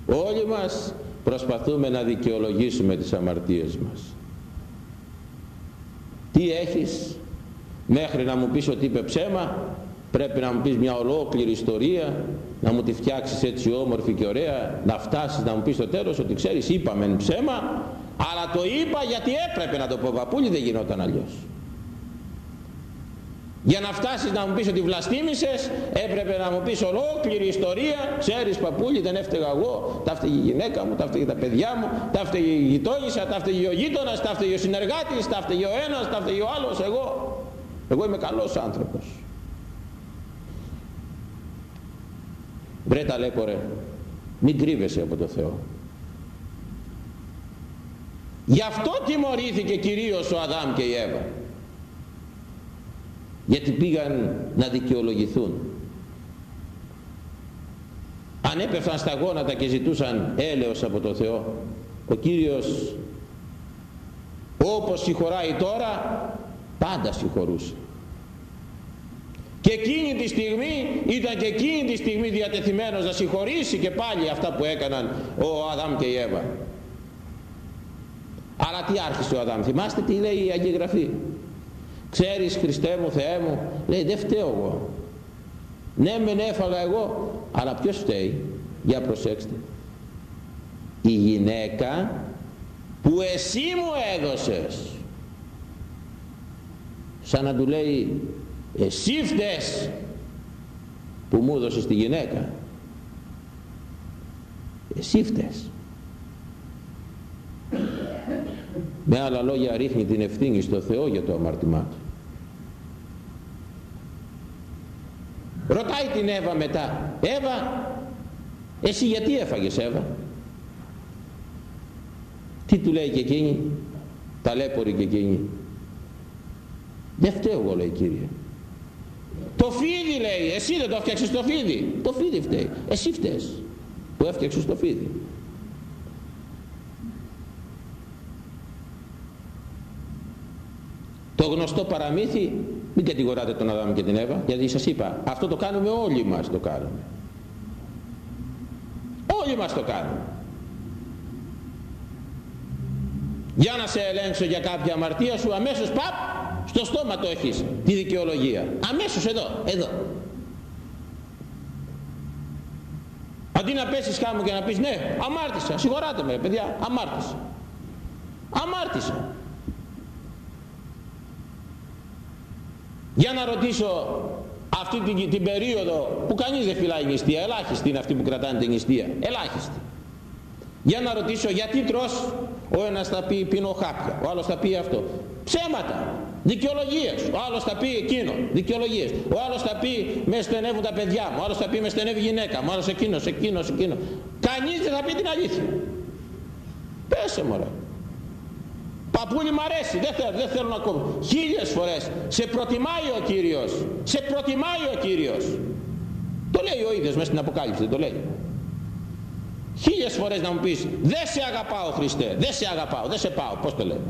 Όλοι μας προσπαθούμε να δικαιολογήσουμε τις αμαρτίες μας. Τι έχεις; Μέχρι να μου πεις ότι είπε ψέμα πρέπει να μου πεις μια ολόκληρη ιστορία να μου τη φτιάξεις έτσι όμορφη και ωραία να φτάσεις να μου πεις στο τέλος ότι ξέρεις είπαμε ψέμα αλλά το είπα γιατί έπρεπε να το πω παππούλη δεν γινόταν αλλιώς για να φτάσεις να μου πεις ότι βλαστήμησες έπρεπε να μου πεις ολόκληρη ιστορία. Ξέρεις παππούλη δεν έφταιγα εγώ. Τα έφταιγε η γυναίκα μου, τα έφταιγε τα παιδιά μου τα έφταιγε η γειτόνισσα, τα έφταιγε ο γείτονας τα έφταιγε ο συνεργάτης, τα έφταιγε ο ένας τα έφταιγε ο άλλος, εγώ. Εγώ είμαι καλός άνθρωπος. Βρε ταλέπορε μην κρύβεσαι από το Θεό. Γι' αυτό τιμωρήθηκε κυρίως ο Αδάμ και η Εύα γιατί πήγαν να δικαιολογηθούν. Αν έπεφταν στα γόνατα και ζητούσαν έλεος από το Θεό ο Κύριος όπως συγχωράει τώρα πάντα συγχωρούσε. Και εκείνη τη στιγμή ήταν και εκείνη τη στιγμή διατεθειμένος να συγχωρήσει και πάλι αυτά που έκαναν ο Αδάμ και η Εύα. Αλλά τι άρχισε ο Αδάμ θυμάστε τι λέει η Αγία Γραφή; Ξέρεις Χριστέ μου Θεέ μου λέει δεν φταίω εγώ ναι μεν έφαγα εγώ αλλά ποιος φταίει; Για προσέξτε η γυναίκα που εσύ μου έδωσες σαν να του λέει εσύ φταίς που μου έδωσες τη γυναίκα εσύ φταίς με άλλα λόγια ρίχνει την ευθύνη στο Θεό για το αμάρτημά του ρωτάει την Εύα μετά. Εύα εσύ γιατί έφαγες Εύα; Τι του λέει και εκείνη; Ταλέπορη και εκείνη. Δεν φταίω εγώ λέει Κύριε. Το φίδι λέει εσύ δεν το έφτιαξες το φίδι. Το φίδι φταίει. Εσύ φταίς που έφτιαξες το φίδι. Το γνωστό παραμύθι μην κατηγοράτε τον Αδάμ και την Εύα γιατί σας είπα αυτό το κάνουμε όλοι μας το κάνουμε. Όλοι μας το κάνουμε. Για να σε ελέγξω για κάποια αμαρτία σου αμέσως παπ στο στόμα το έχεις τη δικαιολογία. Αμέσως εδώ εδώ. Αντί να πέσεις χάμου και να πεις ναι αμάρτησα συγχωράτε με παιδιά αμάρτησα αμάρτησα για να ρωτήσω αυτή την, την περίοδο που κανείς δεν φυλάει νηστεία ελάχιστη είναι αυτή που κρατάνε την νηστεία ελάχιστη για να ρωτήσω γιατί τρως ο ένας θα πει πίνω χάπια ο άλλος θα πει αυτό. Ψέματα δικαιολογίες. Ο άλλος θα πει εκείνο δικαιολογίες. Ο άλλος θα πει με στενεύουν τα παιδιά μου ο άλλος θα πει με στενεύει η γυναίκα μου ο άλλος εκείνος εκείνος εκείνος κανείς δεν θα πει την αλήθεια. Πέσε μωρέ Παππούλη μ' αρέσει, δεν θέλω, δεν θέλω να κόβω. Χίλιες φορές σε προτιμάει ο Κύριος. Σε προτιμάει ο Κύριος. Το λέει ο ίδιος μέσα στην Αποκάλυψη, δεν το λέει. Χίλιες φορές να μου πεις, δεν σε αγαπάω Χριστέ, δεν σε αγαπάω, δεν σε πάω, πώς το λέμε.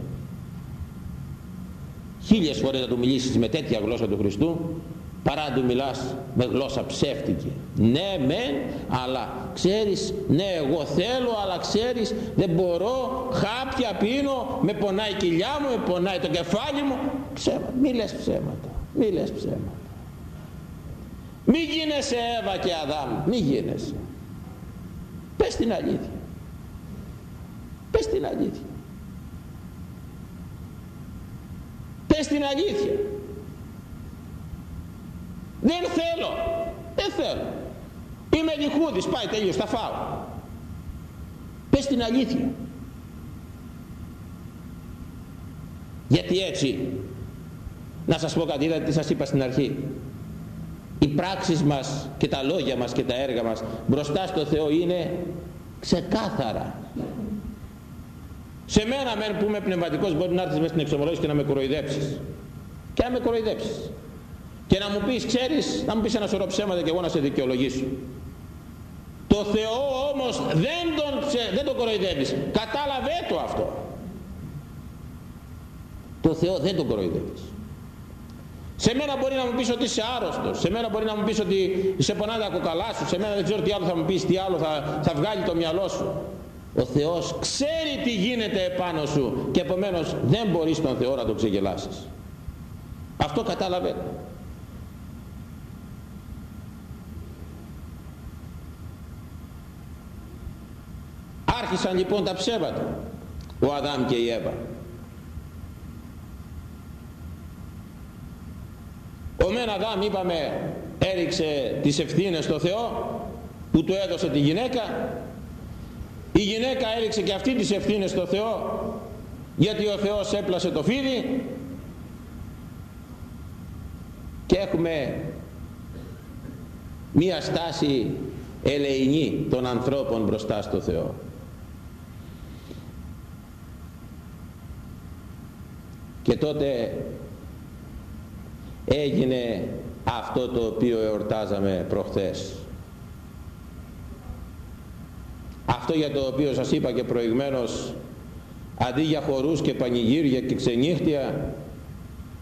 Χίλιες φορές να του μιλήσεις με τέτοια γλώσσα του Χριστού, παρά να του μιλάς με γλώσσα ψεύτικη. Ναι μεν, αλλά ξέρεις, ναι εγώ θέλω, αλλά ξέρεις δεν μπορώ, χάπια πίνω, με πονάει η κοιλιά μου, με πονάει το κεφάλι μου. Ψέματα, μη λες ψέματα, μη λες ψέματα. Μη γίνεσαι Εύα και Αδάμ, μη γίνεσαι. Πες την αλήθεια. Πες την αλήθεια. Πες την αλήθεια. Δεν θέλω. Δεν θέλω. Είμαι λιχούδης. Πάει τέλειος. Θα φάω. Πες την αλήθεια. Γιατί έτσι να σας πω κάτι, είδατε τι σας είπα στην αρχή. Οι πράξεις μας και τα λόγια μας και τα έργα μας μπροστά στο Θεό είναι ξεκάθαρα. Σε μένα μεν που είμαι πνευματικός μπορεί να έρθεις μέσα στην εξομολόγηση και να με κοροϊδέψεις. Και να με κοροϊδέψεις και να μου πεις ξέρεις να μου πεις ένα σωρό ψέματα και εγώ να σε δικαιολογήσω. Το Θεό όμως δεν τον, δεν τον κοροϊδεύεις. Κατάλαβε το αυτό. Το Θεό δεν τον κοροϊδεύεις. Σε μένα μπορεί να μου πεις ότι είσαι άρρωστος. Σε μένα μπορεί να μου πεις ότι σε πονάει τα κοκαλά σου. Σε μένα δεν ξέρω τι άλλο θα μου πεις τι άλλο θα, θα βγάλει το μυαλό σου. Ο Θεός ξέρει τι γίνεται επάνω σου και επομένως δεν μπορείς τον Θεό να τον ξεγελάσεις. Αυτό κατάλαβε Άρχισαν λοιπόν τα ψέματα ο Αδάμ και η Εύα. Ο μεν Αδάμ είπαμε έριξε τις ευθύνες στο Θεό που του έδωσε τη γυναίκα. Η γυναίκα έριξε και αυτή τις ευθύνες στο Θεό γιατί ο Θεός έπλασε το φίδι. Και έχουμε μία στάση ελεηνή των ανθρώπων μπροστά στο Θεό και τότε έγινε αυτό το οποίο εορτάζαμε προχθές. Αυτό για το οποίο σας είπα και προηγμένως αντί για χορούς και πανηγύρια και ξενύχτια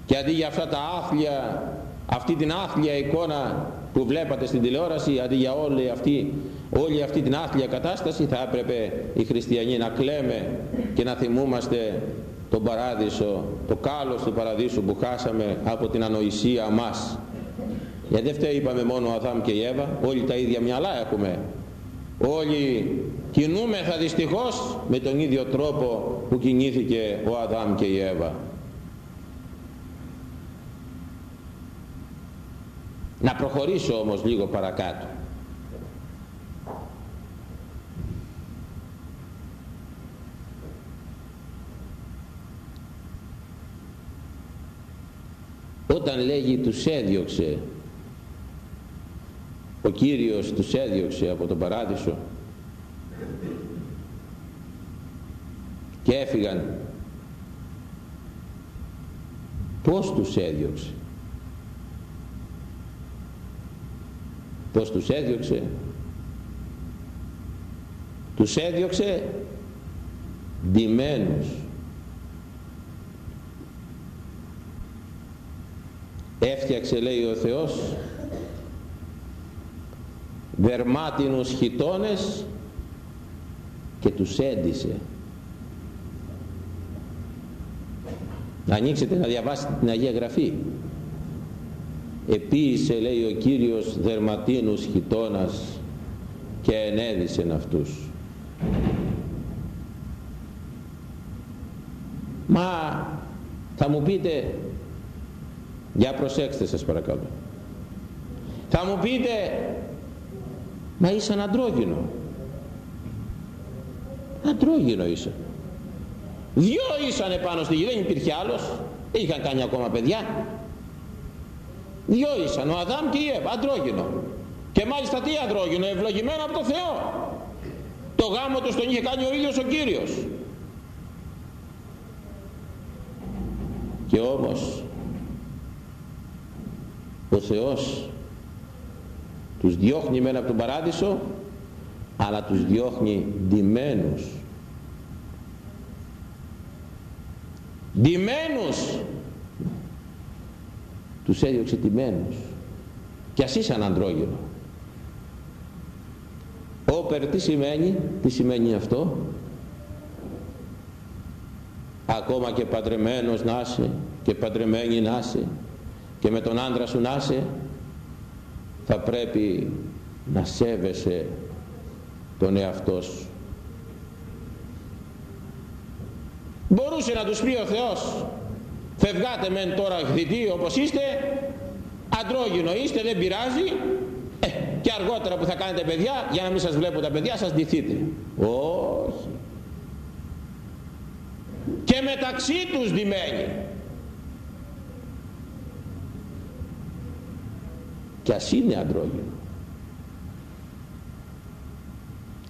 και αντί για αυτά τα άθλια αυτή την άθλια εικόνα που βλέπατε στην τηλεόραση αντί για όλη αυτή, όλη αυτή την άθλια κατάσταση θα έπρεπε οι χριστιανοί να κλαίμε και να θυμούμαστε τον παράδεισο, το κάλος του παραδείσου που χάσαμε από την ανοησία μας. Γιατί δεν φταίει είπαμε μόνο ο Αδάμ και η Εύα, όλοι τα ίδια μυαλά έχουμε. Όλοι κινούμεθα δυστυχώς με τον ίδιο τρόπο που κινήθηκε ο Αδάμ και η Εύα. Να προχωρήσω όμως λίγο παρακάτω. Όταν λέγει τους έδιωξε ο Κύριος τους έδιωξε από τον Παράδεισο. Και έφυγαν. Πως τους έδιωξε; Πως τους έδιωξε; Τους έδιωξε ντυμένους έφτιαξε λέει ο Θεός δερμάτινους χιτώνες και τους έντισε. Να ανοίξετε να διαβάσετε την Αγία Γραφή. Επίησε λέει ο Κύριος δερματίνους χιτώνας και ενέδισεν αυτούς. Μα θα μου πείτε για προσέξτε σας παρακαλώ. Θα μου πείτε μα είσαι αντρόγινο αντρόγινο είσαι δυο ήσανε πάνω στη γη δεν υπήρχε άλλος. Δεν είχαν κάνει ακόμα παιδιά δυο ήσαν ο Αδάμ και η Εύα αντρόγινο και μάλιστα τι αντρόγινο ευλογημένο από το Θεό το γάμο τους τον είχε κάνει ο ίδιος ο Κύριος και όμως ο Θεός τους διώχνει μένα από τον παράδεισο αλλά τους διώχνει ντυμένους. Ντυμένους! Τους έδιωξε ντυμένους. Και ας είσαι αντρόγινο όπερ τι σημαίνει τι σημαίνει αυτό; Ακόμα και παντρεμένος να είσαι και παντρεμένη να είσαι και με τον άντρα σου να είσαι θα πρέπει να σέβεσαι τον εαυτό σου. Μπορούσε να τους πει ο Θεός φευγάτε μεν τώρα εκδητή όπως είστε αντρόγινο είστε δεν πειράζει. Ε, και αργότερα που θα κάνετε παιδιά για να μην σας βλέπω τα παιδιά σας ντυθείτε όχι. Και μεταξύ τους ντυμένοι κι ας είναι αντρόγινο.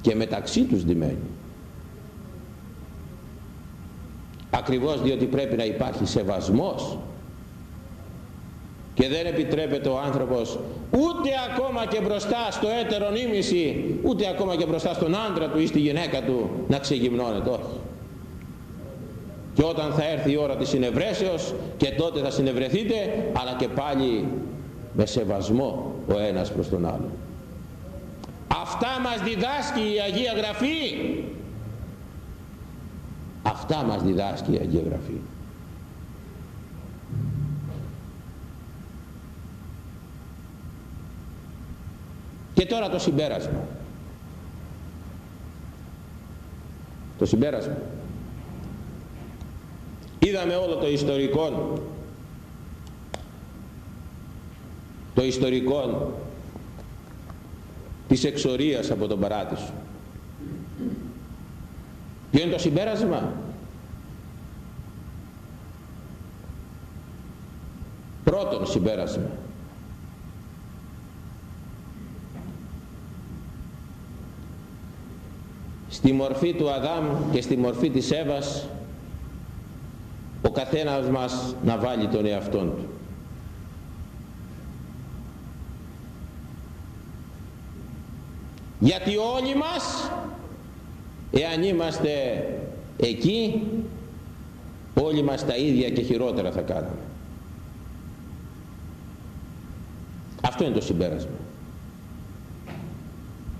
Και μεταξύ τους ντυμένοι. Ακριβώς διότι πρέπει να υπάρχει σεβασμός και δεν επιτρέπεται ο άνθρωπος ούτε ακόμα και μπροστά στο έτερο νήμιση ούτε ακόμα και μπροστά στον άντρα του ή στη γυναίκα του να ξεγυμνώνεται. Όχι. Και όταν θα έρθει η ώρα της συνευρέσεως και τότε θα συνευρεθείτε αλλά και πάλι με σεβασμό ο ένας προς τον άλλο αυτά μας διδάσκει η Αγία Γραφή. Αυτά μας διδάσκει η Αγία Γραφή. Και τώρα το συμπέρασμα. Το συμπέρασμα. Είδαμε όλο το ιστορικό το ιστορικό της εξορίας από τον παράδεισο ποιο είναι το συμπέρασμα; Πρώτον συμπέρασμα. Στη μορφή του Αδάμ και στη μορφή της Εύας ο καθένας μας να βάλει τον εαυτόν του γιατί όλοι μας εάν είμαστε εκεί όλοι μας τα ίδια και χειρότερα θα κάνουμε. Αυτό είναι το συμπέρασμα.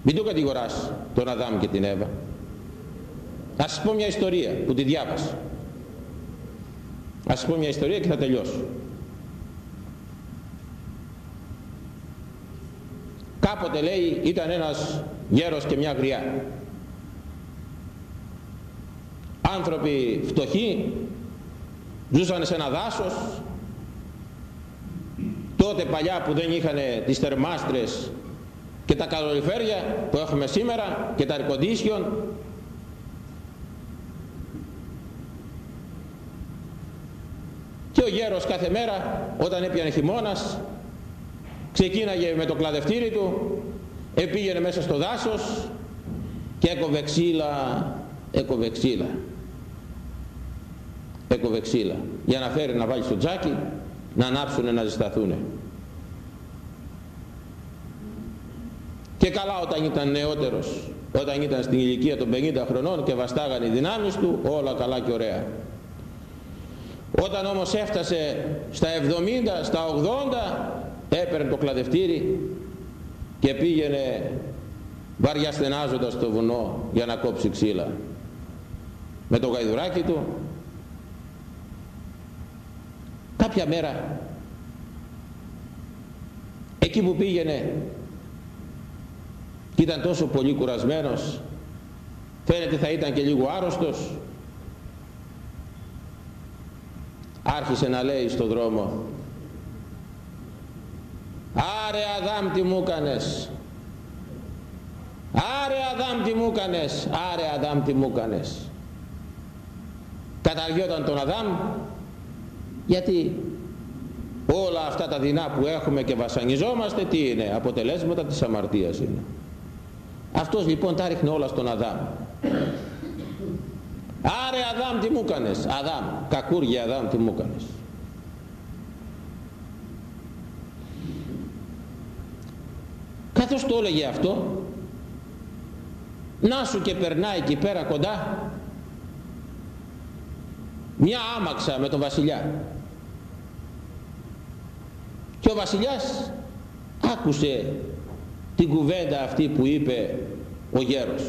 Μην το κατηγοράς τον Αδάμ και την Εύα. Ας σας πω μια ιστορία που τη διάβασα. Ας σας πω μια ιστορία και θα τελειώσω κάποτε λέει ήταν ένας γέρος και μια γριά. Άνθρωποι φτωχοί ζούσαν σε ένα δάσος. Τότε παλιά που δεν είχαν τις θερμάστρες και τα καλοριφέρια που έχουμε σήμερα και τα air και ο γέρος κάθε μέρα όταν έπιανε χειμώνας ξεκίναγε με το κλαδευτήρι του επήγαινε μέσα στο δάσος και έκοβε ξύλα έκοβε ξύλα. Έκοβε ξύλα. Για να φέρει να βάλει στο τζάκι να ανάψουνε να ζεσταθούνε. Και καλά όταν ήταν νεότερος όταν ήταν στην ηλικία των 50 χρονών και βαστάγανε οι δυνάμεις του όλα καλά και ωραία. Όταν όμως έφτασε στα 70 στα 80 έπαιρνε το κλαδευτήρι και πήγαινε βαριά στενάζοντας το βουνό για να κόψει ξύλα. Με το γαϊδουράκι του. Κάποια μέρα εκεί που πήγαινε και ήταν τόσο πολύ κουρασμένος φαίνεται θα ήταν και λίγο άρρωστος άρχισε να λέει στον δρόμο Άρε Αδάμ τι μου κάνες Άρε Αδάμ τι μου κάνες Άρε Αδάμ τι μου κάνες Καταργιόταν τον Αδάμ γιατί όλα αυτά τα δεινά που έχουμε και βασανιζόμαστε τι είναι αποτελέσματα της αμαρτίας είναι. Αυτός λοιπόν τα ρίχνε όλα στον Αδάμ. Άρε Αδάμ τι μου κάνες Αδάμ κακούργια Αδάμ τι μου κάνες καθώς το έλεγε αυτό να σου και περνάει εκεί πέρα κοντά μια άμαξα με τον βασιλιά και ο βασιλιάς άκουσε την κουβέντα αυτή που είπε ο γέρος.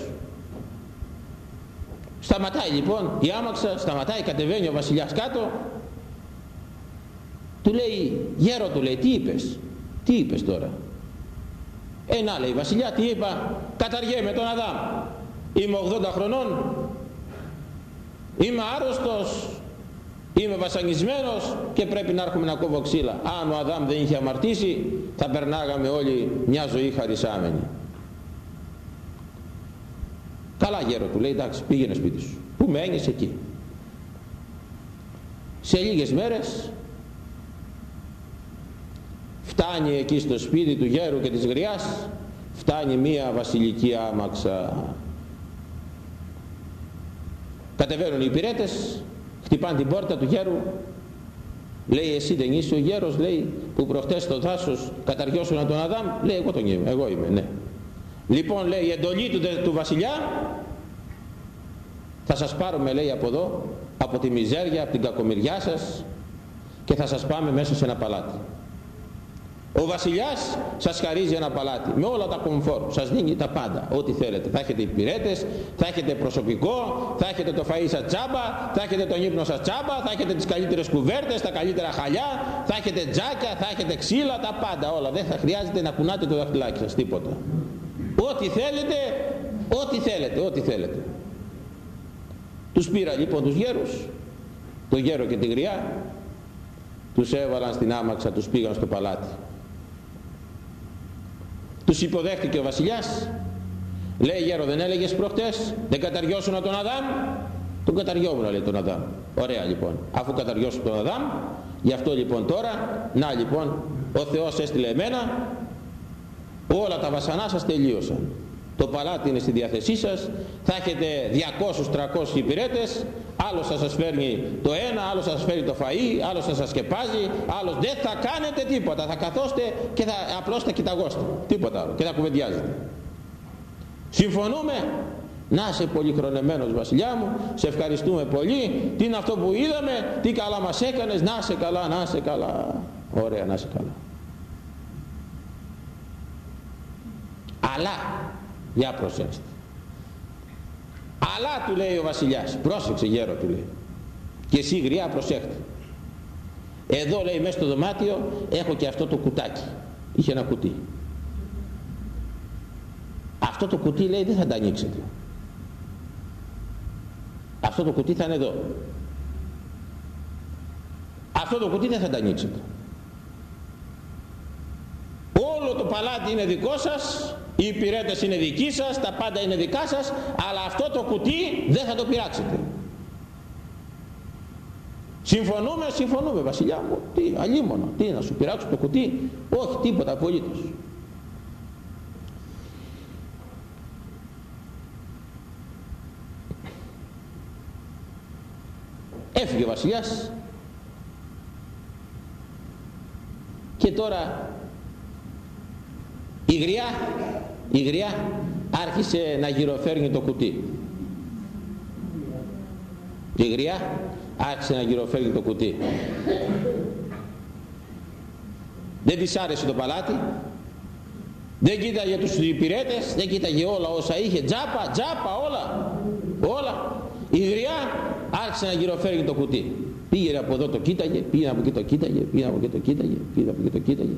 Σταματάει λοιπόν η άμαξα σταματάει κατεβαίνει ο βασιλιάς κάτω του λέει γέρο του λέει τι είπες τι είπες τώρα ε να λέει βασιλιά τι είπα καταργέμαι τον Αδάμ. Είμαι 80 χρονών είμαι άρρωστος είμαι βασανισμένος και πρέπει να έρχομαι να κόβω ξύλα. Αν ο Αδάμ δεν είχε αμαρτήσει θα περνάγαμε όλοι μια ζωή χαρισάμενη. Καλά γέρο του λέει εντάξει πήγαινε σπίτι σου. Που μένεις εκεί; Σε λίγες μέρες φτάνει εκεί στο σπίτι του γέρου και της γριάς φτάνει μία βασιλική άμαξα. Κατεβαίνουν οι υπηρέτες χτυπάνε την πόρτα του γέρου. Λέει εσύ δεν είσαι ο γέρος λέει που προχτές στο δάσος καταργιώσουν τον Αδάμ λέει εγώ τον είμαι, εγώ είμαι ναι λοιπόν λέει η εντολή του, του βασιλιά θα σας πάρουμε λέει από εδώ από τη μιζέρια, από την κακομοιριά σας και θα σας πάμε μέσα σε ένα παλάτι ο βασιλιάς σας χαρίζει ένα παλάτι με όλα τα κομφόρ, σας δίνει τα πάντα, ό,τι θέλετε. Θα έχετε υπηρέτες, θα έχετε προσωπικό, θα έχετε το φαΐ σας τσάμπα, θα έχετε τον ύπνο σας τσάμπα, θα έχετε τις καλύτερες κουβέρτες, τα καλύτερα χαλιά, θα έχετε τζάκια, θα έχετε ξύλα, τα πάντα όλα. Δεν θα χρειάζεται να κουνάτε το δαχτυλάκι σας, τίποτα. Ό,τι θέλετε, ό,τι θέλετε, ό,τι θέλετε. Τους πήρα λοιπόν τους γέρους, το γέρο και τη γριά, τους έβαλαν στην άμαξα, τους πήγαν στο παλάτι τους υποδέχτηκε ο βασιλιάς. Λέει γέρο δεν έλεγες προχτές δεν καταριώσουν τον Αδάμ τον καταριόμουν λέει τον Αδάμ. Ωραία λοιπόν. Αφού καταριώσουν τον Αδάμ γι' αυτό λοιπόν τώρα να λοιπόν ο Θεός έστειλε εμένα όλα τα βασανά σας τελείωσαν. Το παλάτι είναι στη διάθεσή σας θα έχετε 200-300 υπηρέτες άλλος θα σας φέρνει το ένα άλλος θα σας φέρνει το φαΐ άλλος θα σας σκεπάζει άλλος δεν θα κάνετε τίποτα. Θα καθόστε και θα απλώς θα κοιταγώστε τίποτα άλλο. Και θα κουβεντιάζετε. Συμφωνούμε; Να είσαι πολύ χρονεμένος βασιλιά μου. Σε ευχαριστούμε πολύ. Τι είναι αυτό που είδαμε; Τι καλά μας έκανες; Να είσαι καλά να είσαι καλά. Ωραία να είσαι καλά. Αλλά για προσέξτε αλλά του λέει ο βασιλιάς πρόσεξε γέρο του λέει. Και εσύ γριά προσέχτε. Εδώ λέει μέσα στο δωμάτιο έχω και αυτό το κουτάκι. Είχε ένα κουτί. Αυτό το κουτί λέει δεν θα τα ανοίξετε. Αυτό το κουτί θα είναι εδώ. Αυτό το κουτί δεν θα τα ανοίξετε. Όλο το παλάτι είναι δικό σας οι υπηρέτες είναι δικοί σας τα πάντα είναι δικά σας αλλά αυτό το κουτί δεν θα το πειράξετε. Συμφωνούμε συμφωνούμε βασιλιά μου. Τι αλίμονο τι να σου πειράξω το κουτί; Όχι τίποτα απολύτως. Έφυγε ο βασιλιάς. Και τώρα η γριά, η γριά άρχισε να γυροφέρνει το κουτί. Η γριά άρχισε να γυροφέρνει το κουτί. Δεν της άρεσε το παλάτι, δεν κοίταγε τους υπηρέτες, δεν κοίταγε όλα όσα είχε, τζάπα, τζάπα, όλα, όλα. Η γριά άρχισε να γυροφέρνει το κουτί. Πήγε από εδώ το κοίταγε, πήγε από εκεί το κοίταγε, πήγε από εκεί το κοίταγε, πήγε από εκεί το κοίταγε.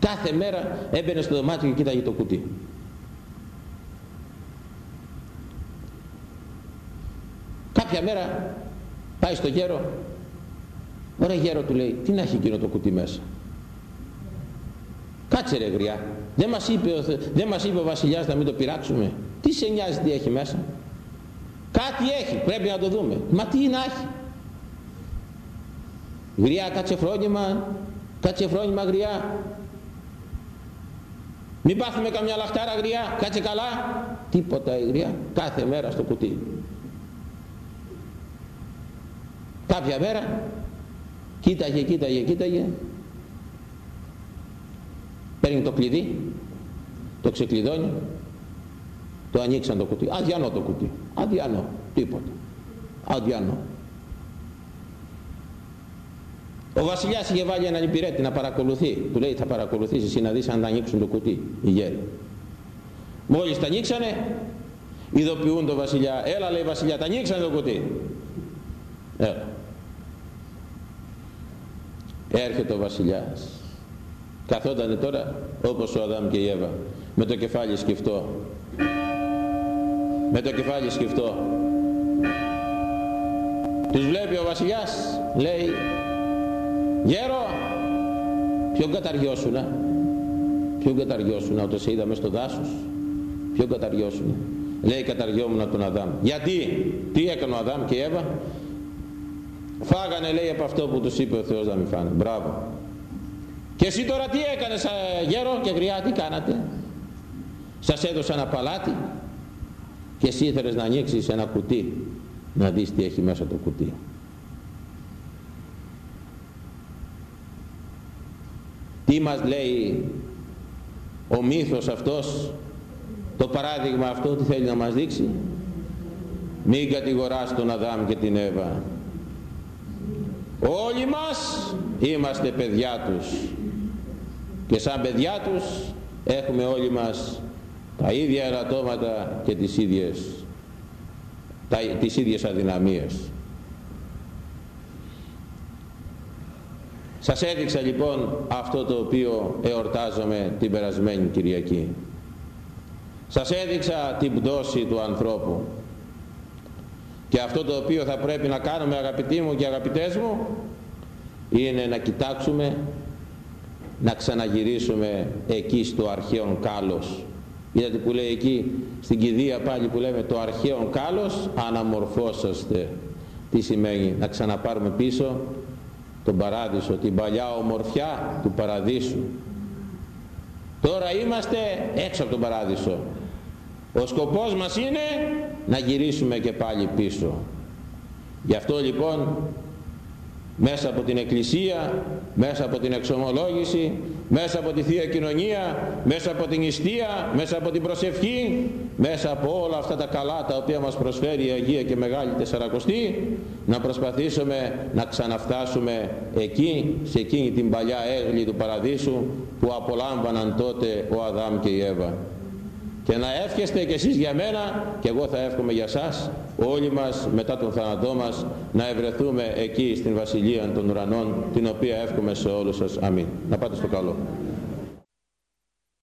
Κάθε μέρα έμπαινε στο δωμάτιο και κοίταγε το κουτί. Κάποια μέρα πάει στο γέρο Ωραία γέρο του λέει, τι να έχει εκείνο το κουτί μέσα. Κάτσε ρε γριά. Δεν μας είπε ο, δεν μας είπε ο βασιλιάς να μην το πειράξουμε. Τι σε νοιάζει τι έχει μέσα; Κάτι έχει, πρέπει να το δούμε. Μα τι να έχει; Γριά κάτσε φρόνημα, κάτσε φρόνημα γριά. Μην πάθουμε καμιά λαχτάρα γριά, κάτσε καλά. Τίποτα η γριά, κάθε μέρα στο κουτί. Κάποια μέρα, κοίταγε, κοίταγε, κοίταγε, παίρνει το κλειδί, το ξεκλειδώνει, το ανοίξαν το κουτί, αδιανό το κουτί, αδιανό, τίποτα, αδιανό. Ο βασιλιάς είχε βάλει έναν υπηρέτη να παρακολουθεί. Του λέει θα παρακολουθήσεις εσύ να δεις αν θα ανοίξουν το κουτί οι γέροι. Μόλις τα ανοίξανε, ειδοποιούν τον βασιλιά. Έλα λέει βασιλιά, τα ανοίξανε το κουτί. Έλα. Έρχεται ο βασιλιάς. Καθότανε τώρα όπως ο Αδάμ και η Εύα. Με το κεφάλι σκεφτό. Με το κεφάλι σκεφτό. Τους βλέπει ο βασιλιάς. Λέει Γέρο, ποιον καταριώσουνα, ποιον καταριώσουνα όταν σε είδαμε στο δάσος, ποιον καταριώσουνα. Λέει καταριόμουν τον Αδάμ. Γιατί, τι έκανε ο Αδάμ και η Εύα, φάγανε λέει από αυτό που τους είπε ο Θεός να μην φάνε. Μπράβο. Και εσύ τώρα τι έκανες γέρο και γριά, τι κάνατε; Σας έδωσα ένα παλάτι και εσύ ήθελες να ανοίξεις ένα κουτί να δεις τι έχει μέσα το κουτί. Τι μας λέει ο μύθος αυτός, το παράδειγμα αυτό, τι θέλει να μας δείξει; Μην κατηγοράς τον Αδάμ και την Εύα. Όλοι μας είμαστε παιδιά τους και σαν παιδιά τους έχουμε όλοι μας τα ίδια ερατώματα και τις ίδιες, τα, τις ίδιες αδυναμίες. Σας έδειξα λοιπόν αυτό το οποίο εορτάζομαι την περασμένη Κυριακή. Σας έδειξα την πτώση του ανθρώπου. Και αυτό το οποίο θα πρέπει να κάνουμε αγαπητοί μου και αγαπητές μου είναι να κοιτάξουμε να ξαναγυρίσουμε εκεί στο αρχαίο κάλος. Είδατε που λέει εκεί στην κηδεία πάλι που λέμε το αρχαίο κάλος αναμορφώσαστε. Τι σημαίνει να ξαναπάρουμε πίσω; Τον παράδεισο, την παλιά ομορφιά του παραδείσου. Τώρα είμαστε έξω από τον παράδεισο. Ο σκοπός μας είναι να γυρίσουμε και πάλι πίσω. Γι' αυτό λοιπόν μέσα από την Εκκλησία, μέσα από την εξομολόγηση, μέσα από τη Θεία Κοινωνία, μέσα από την Ιστία, μέσα από την προσευχή, μέσα από όλα αυτά τα καλά τα οποία μας προσφέρει η Αγία και Μεγάλη Τεσσαρακοστή, να προσπαθήσουμε να ξαναφτάσουμε εκεί, σε εκείνη την παλιά έγλη του Παραδείσου που απολάμβαναν τότε ο Αδάμ και η Εύα και να εύχεστε και εσείς για μένα και εγώ θα εύχομαι για σας όλοι μας μετά τον θάνατό μας να ευρεθούμε εκεί στην Βασιλεία των Ουρανών την οποία εύχομαι σε όλους σας. Αμήν. Να πάτε στο καλό.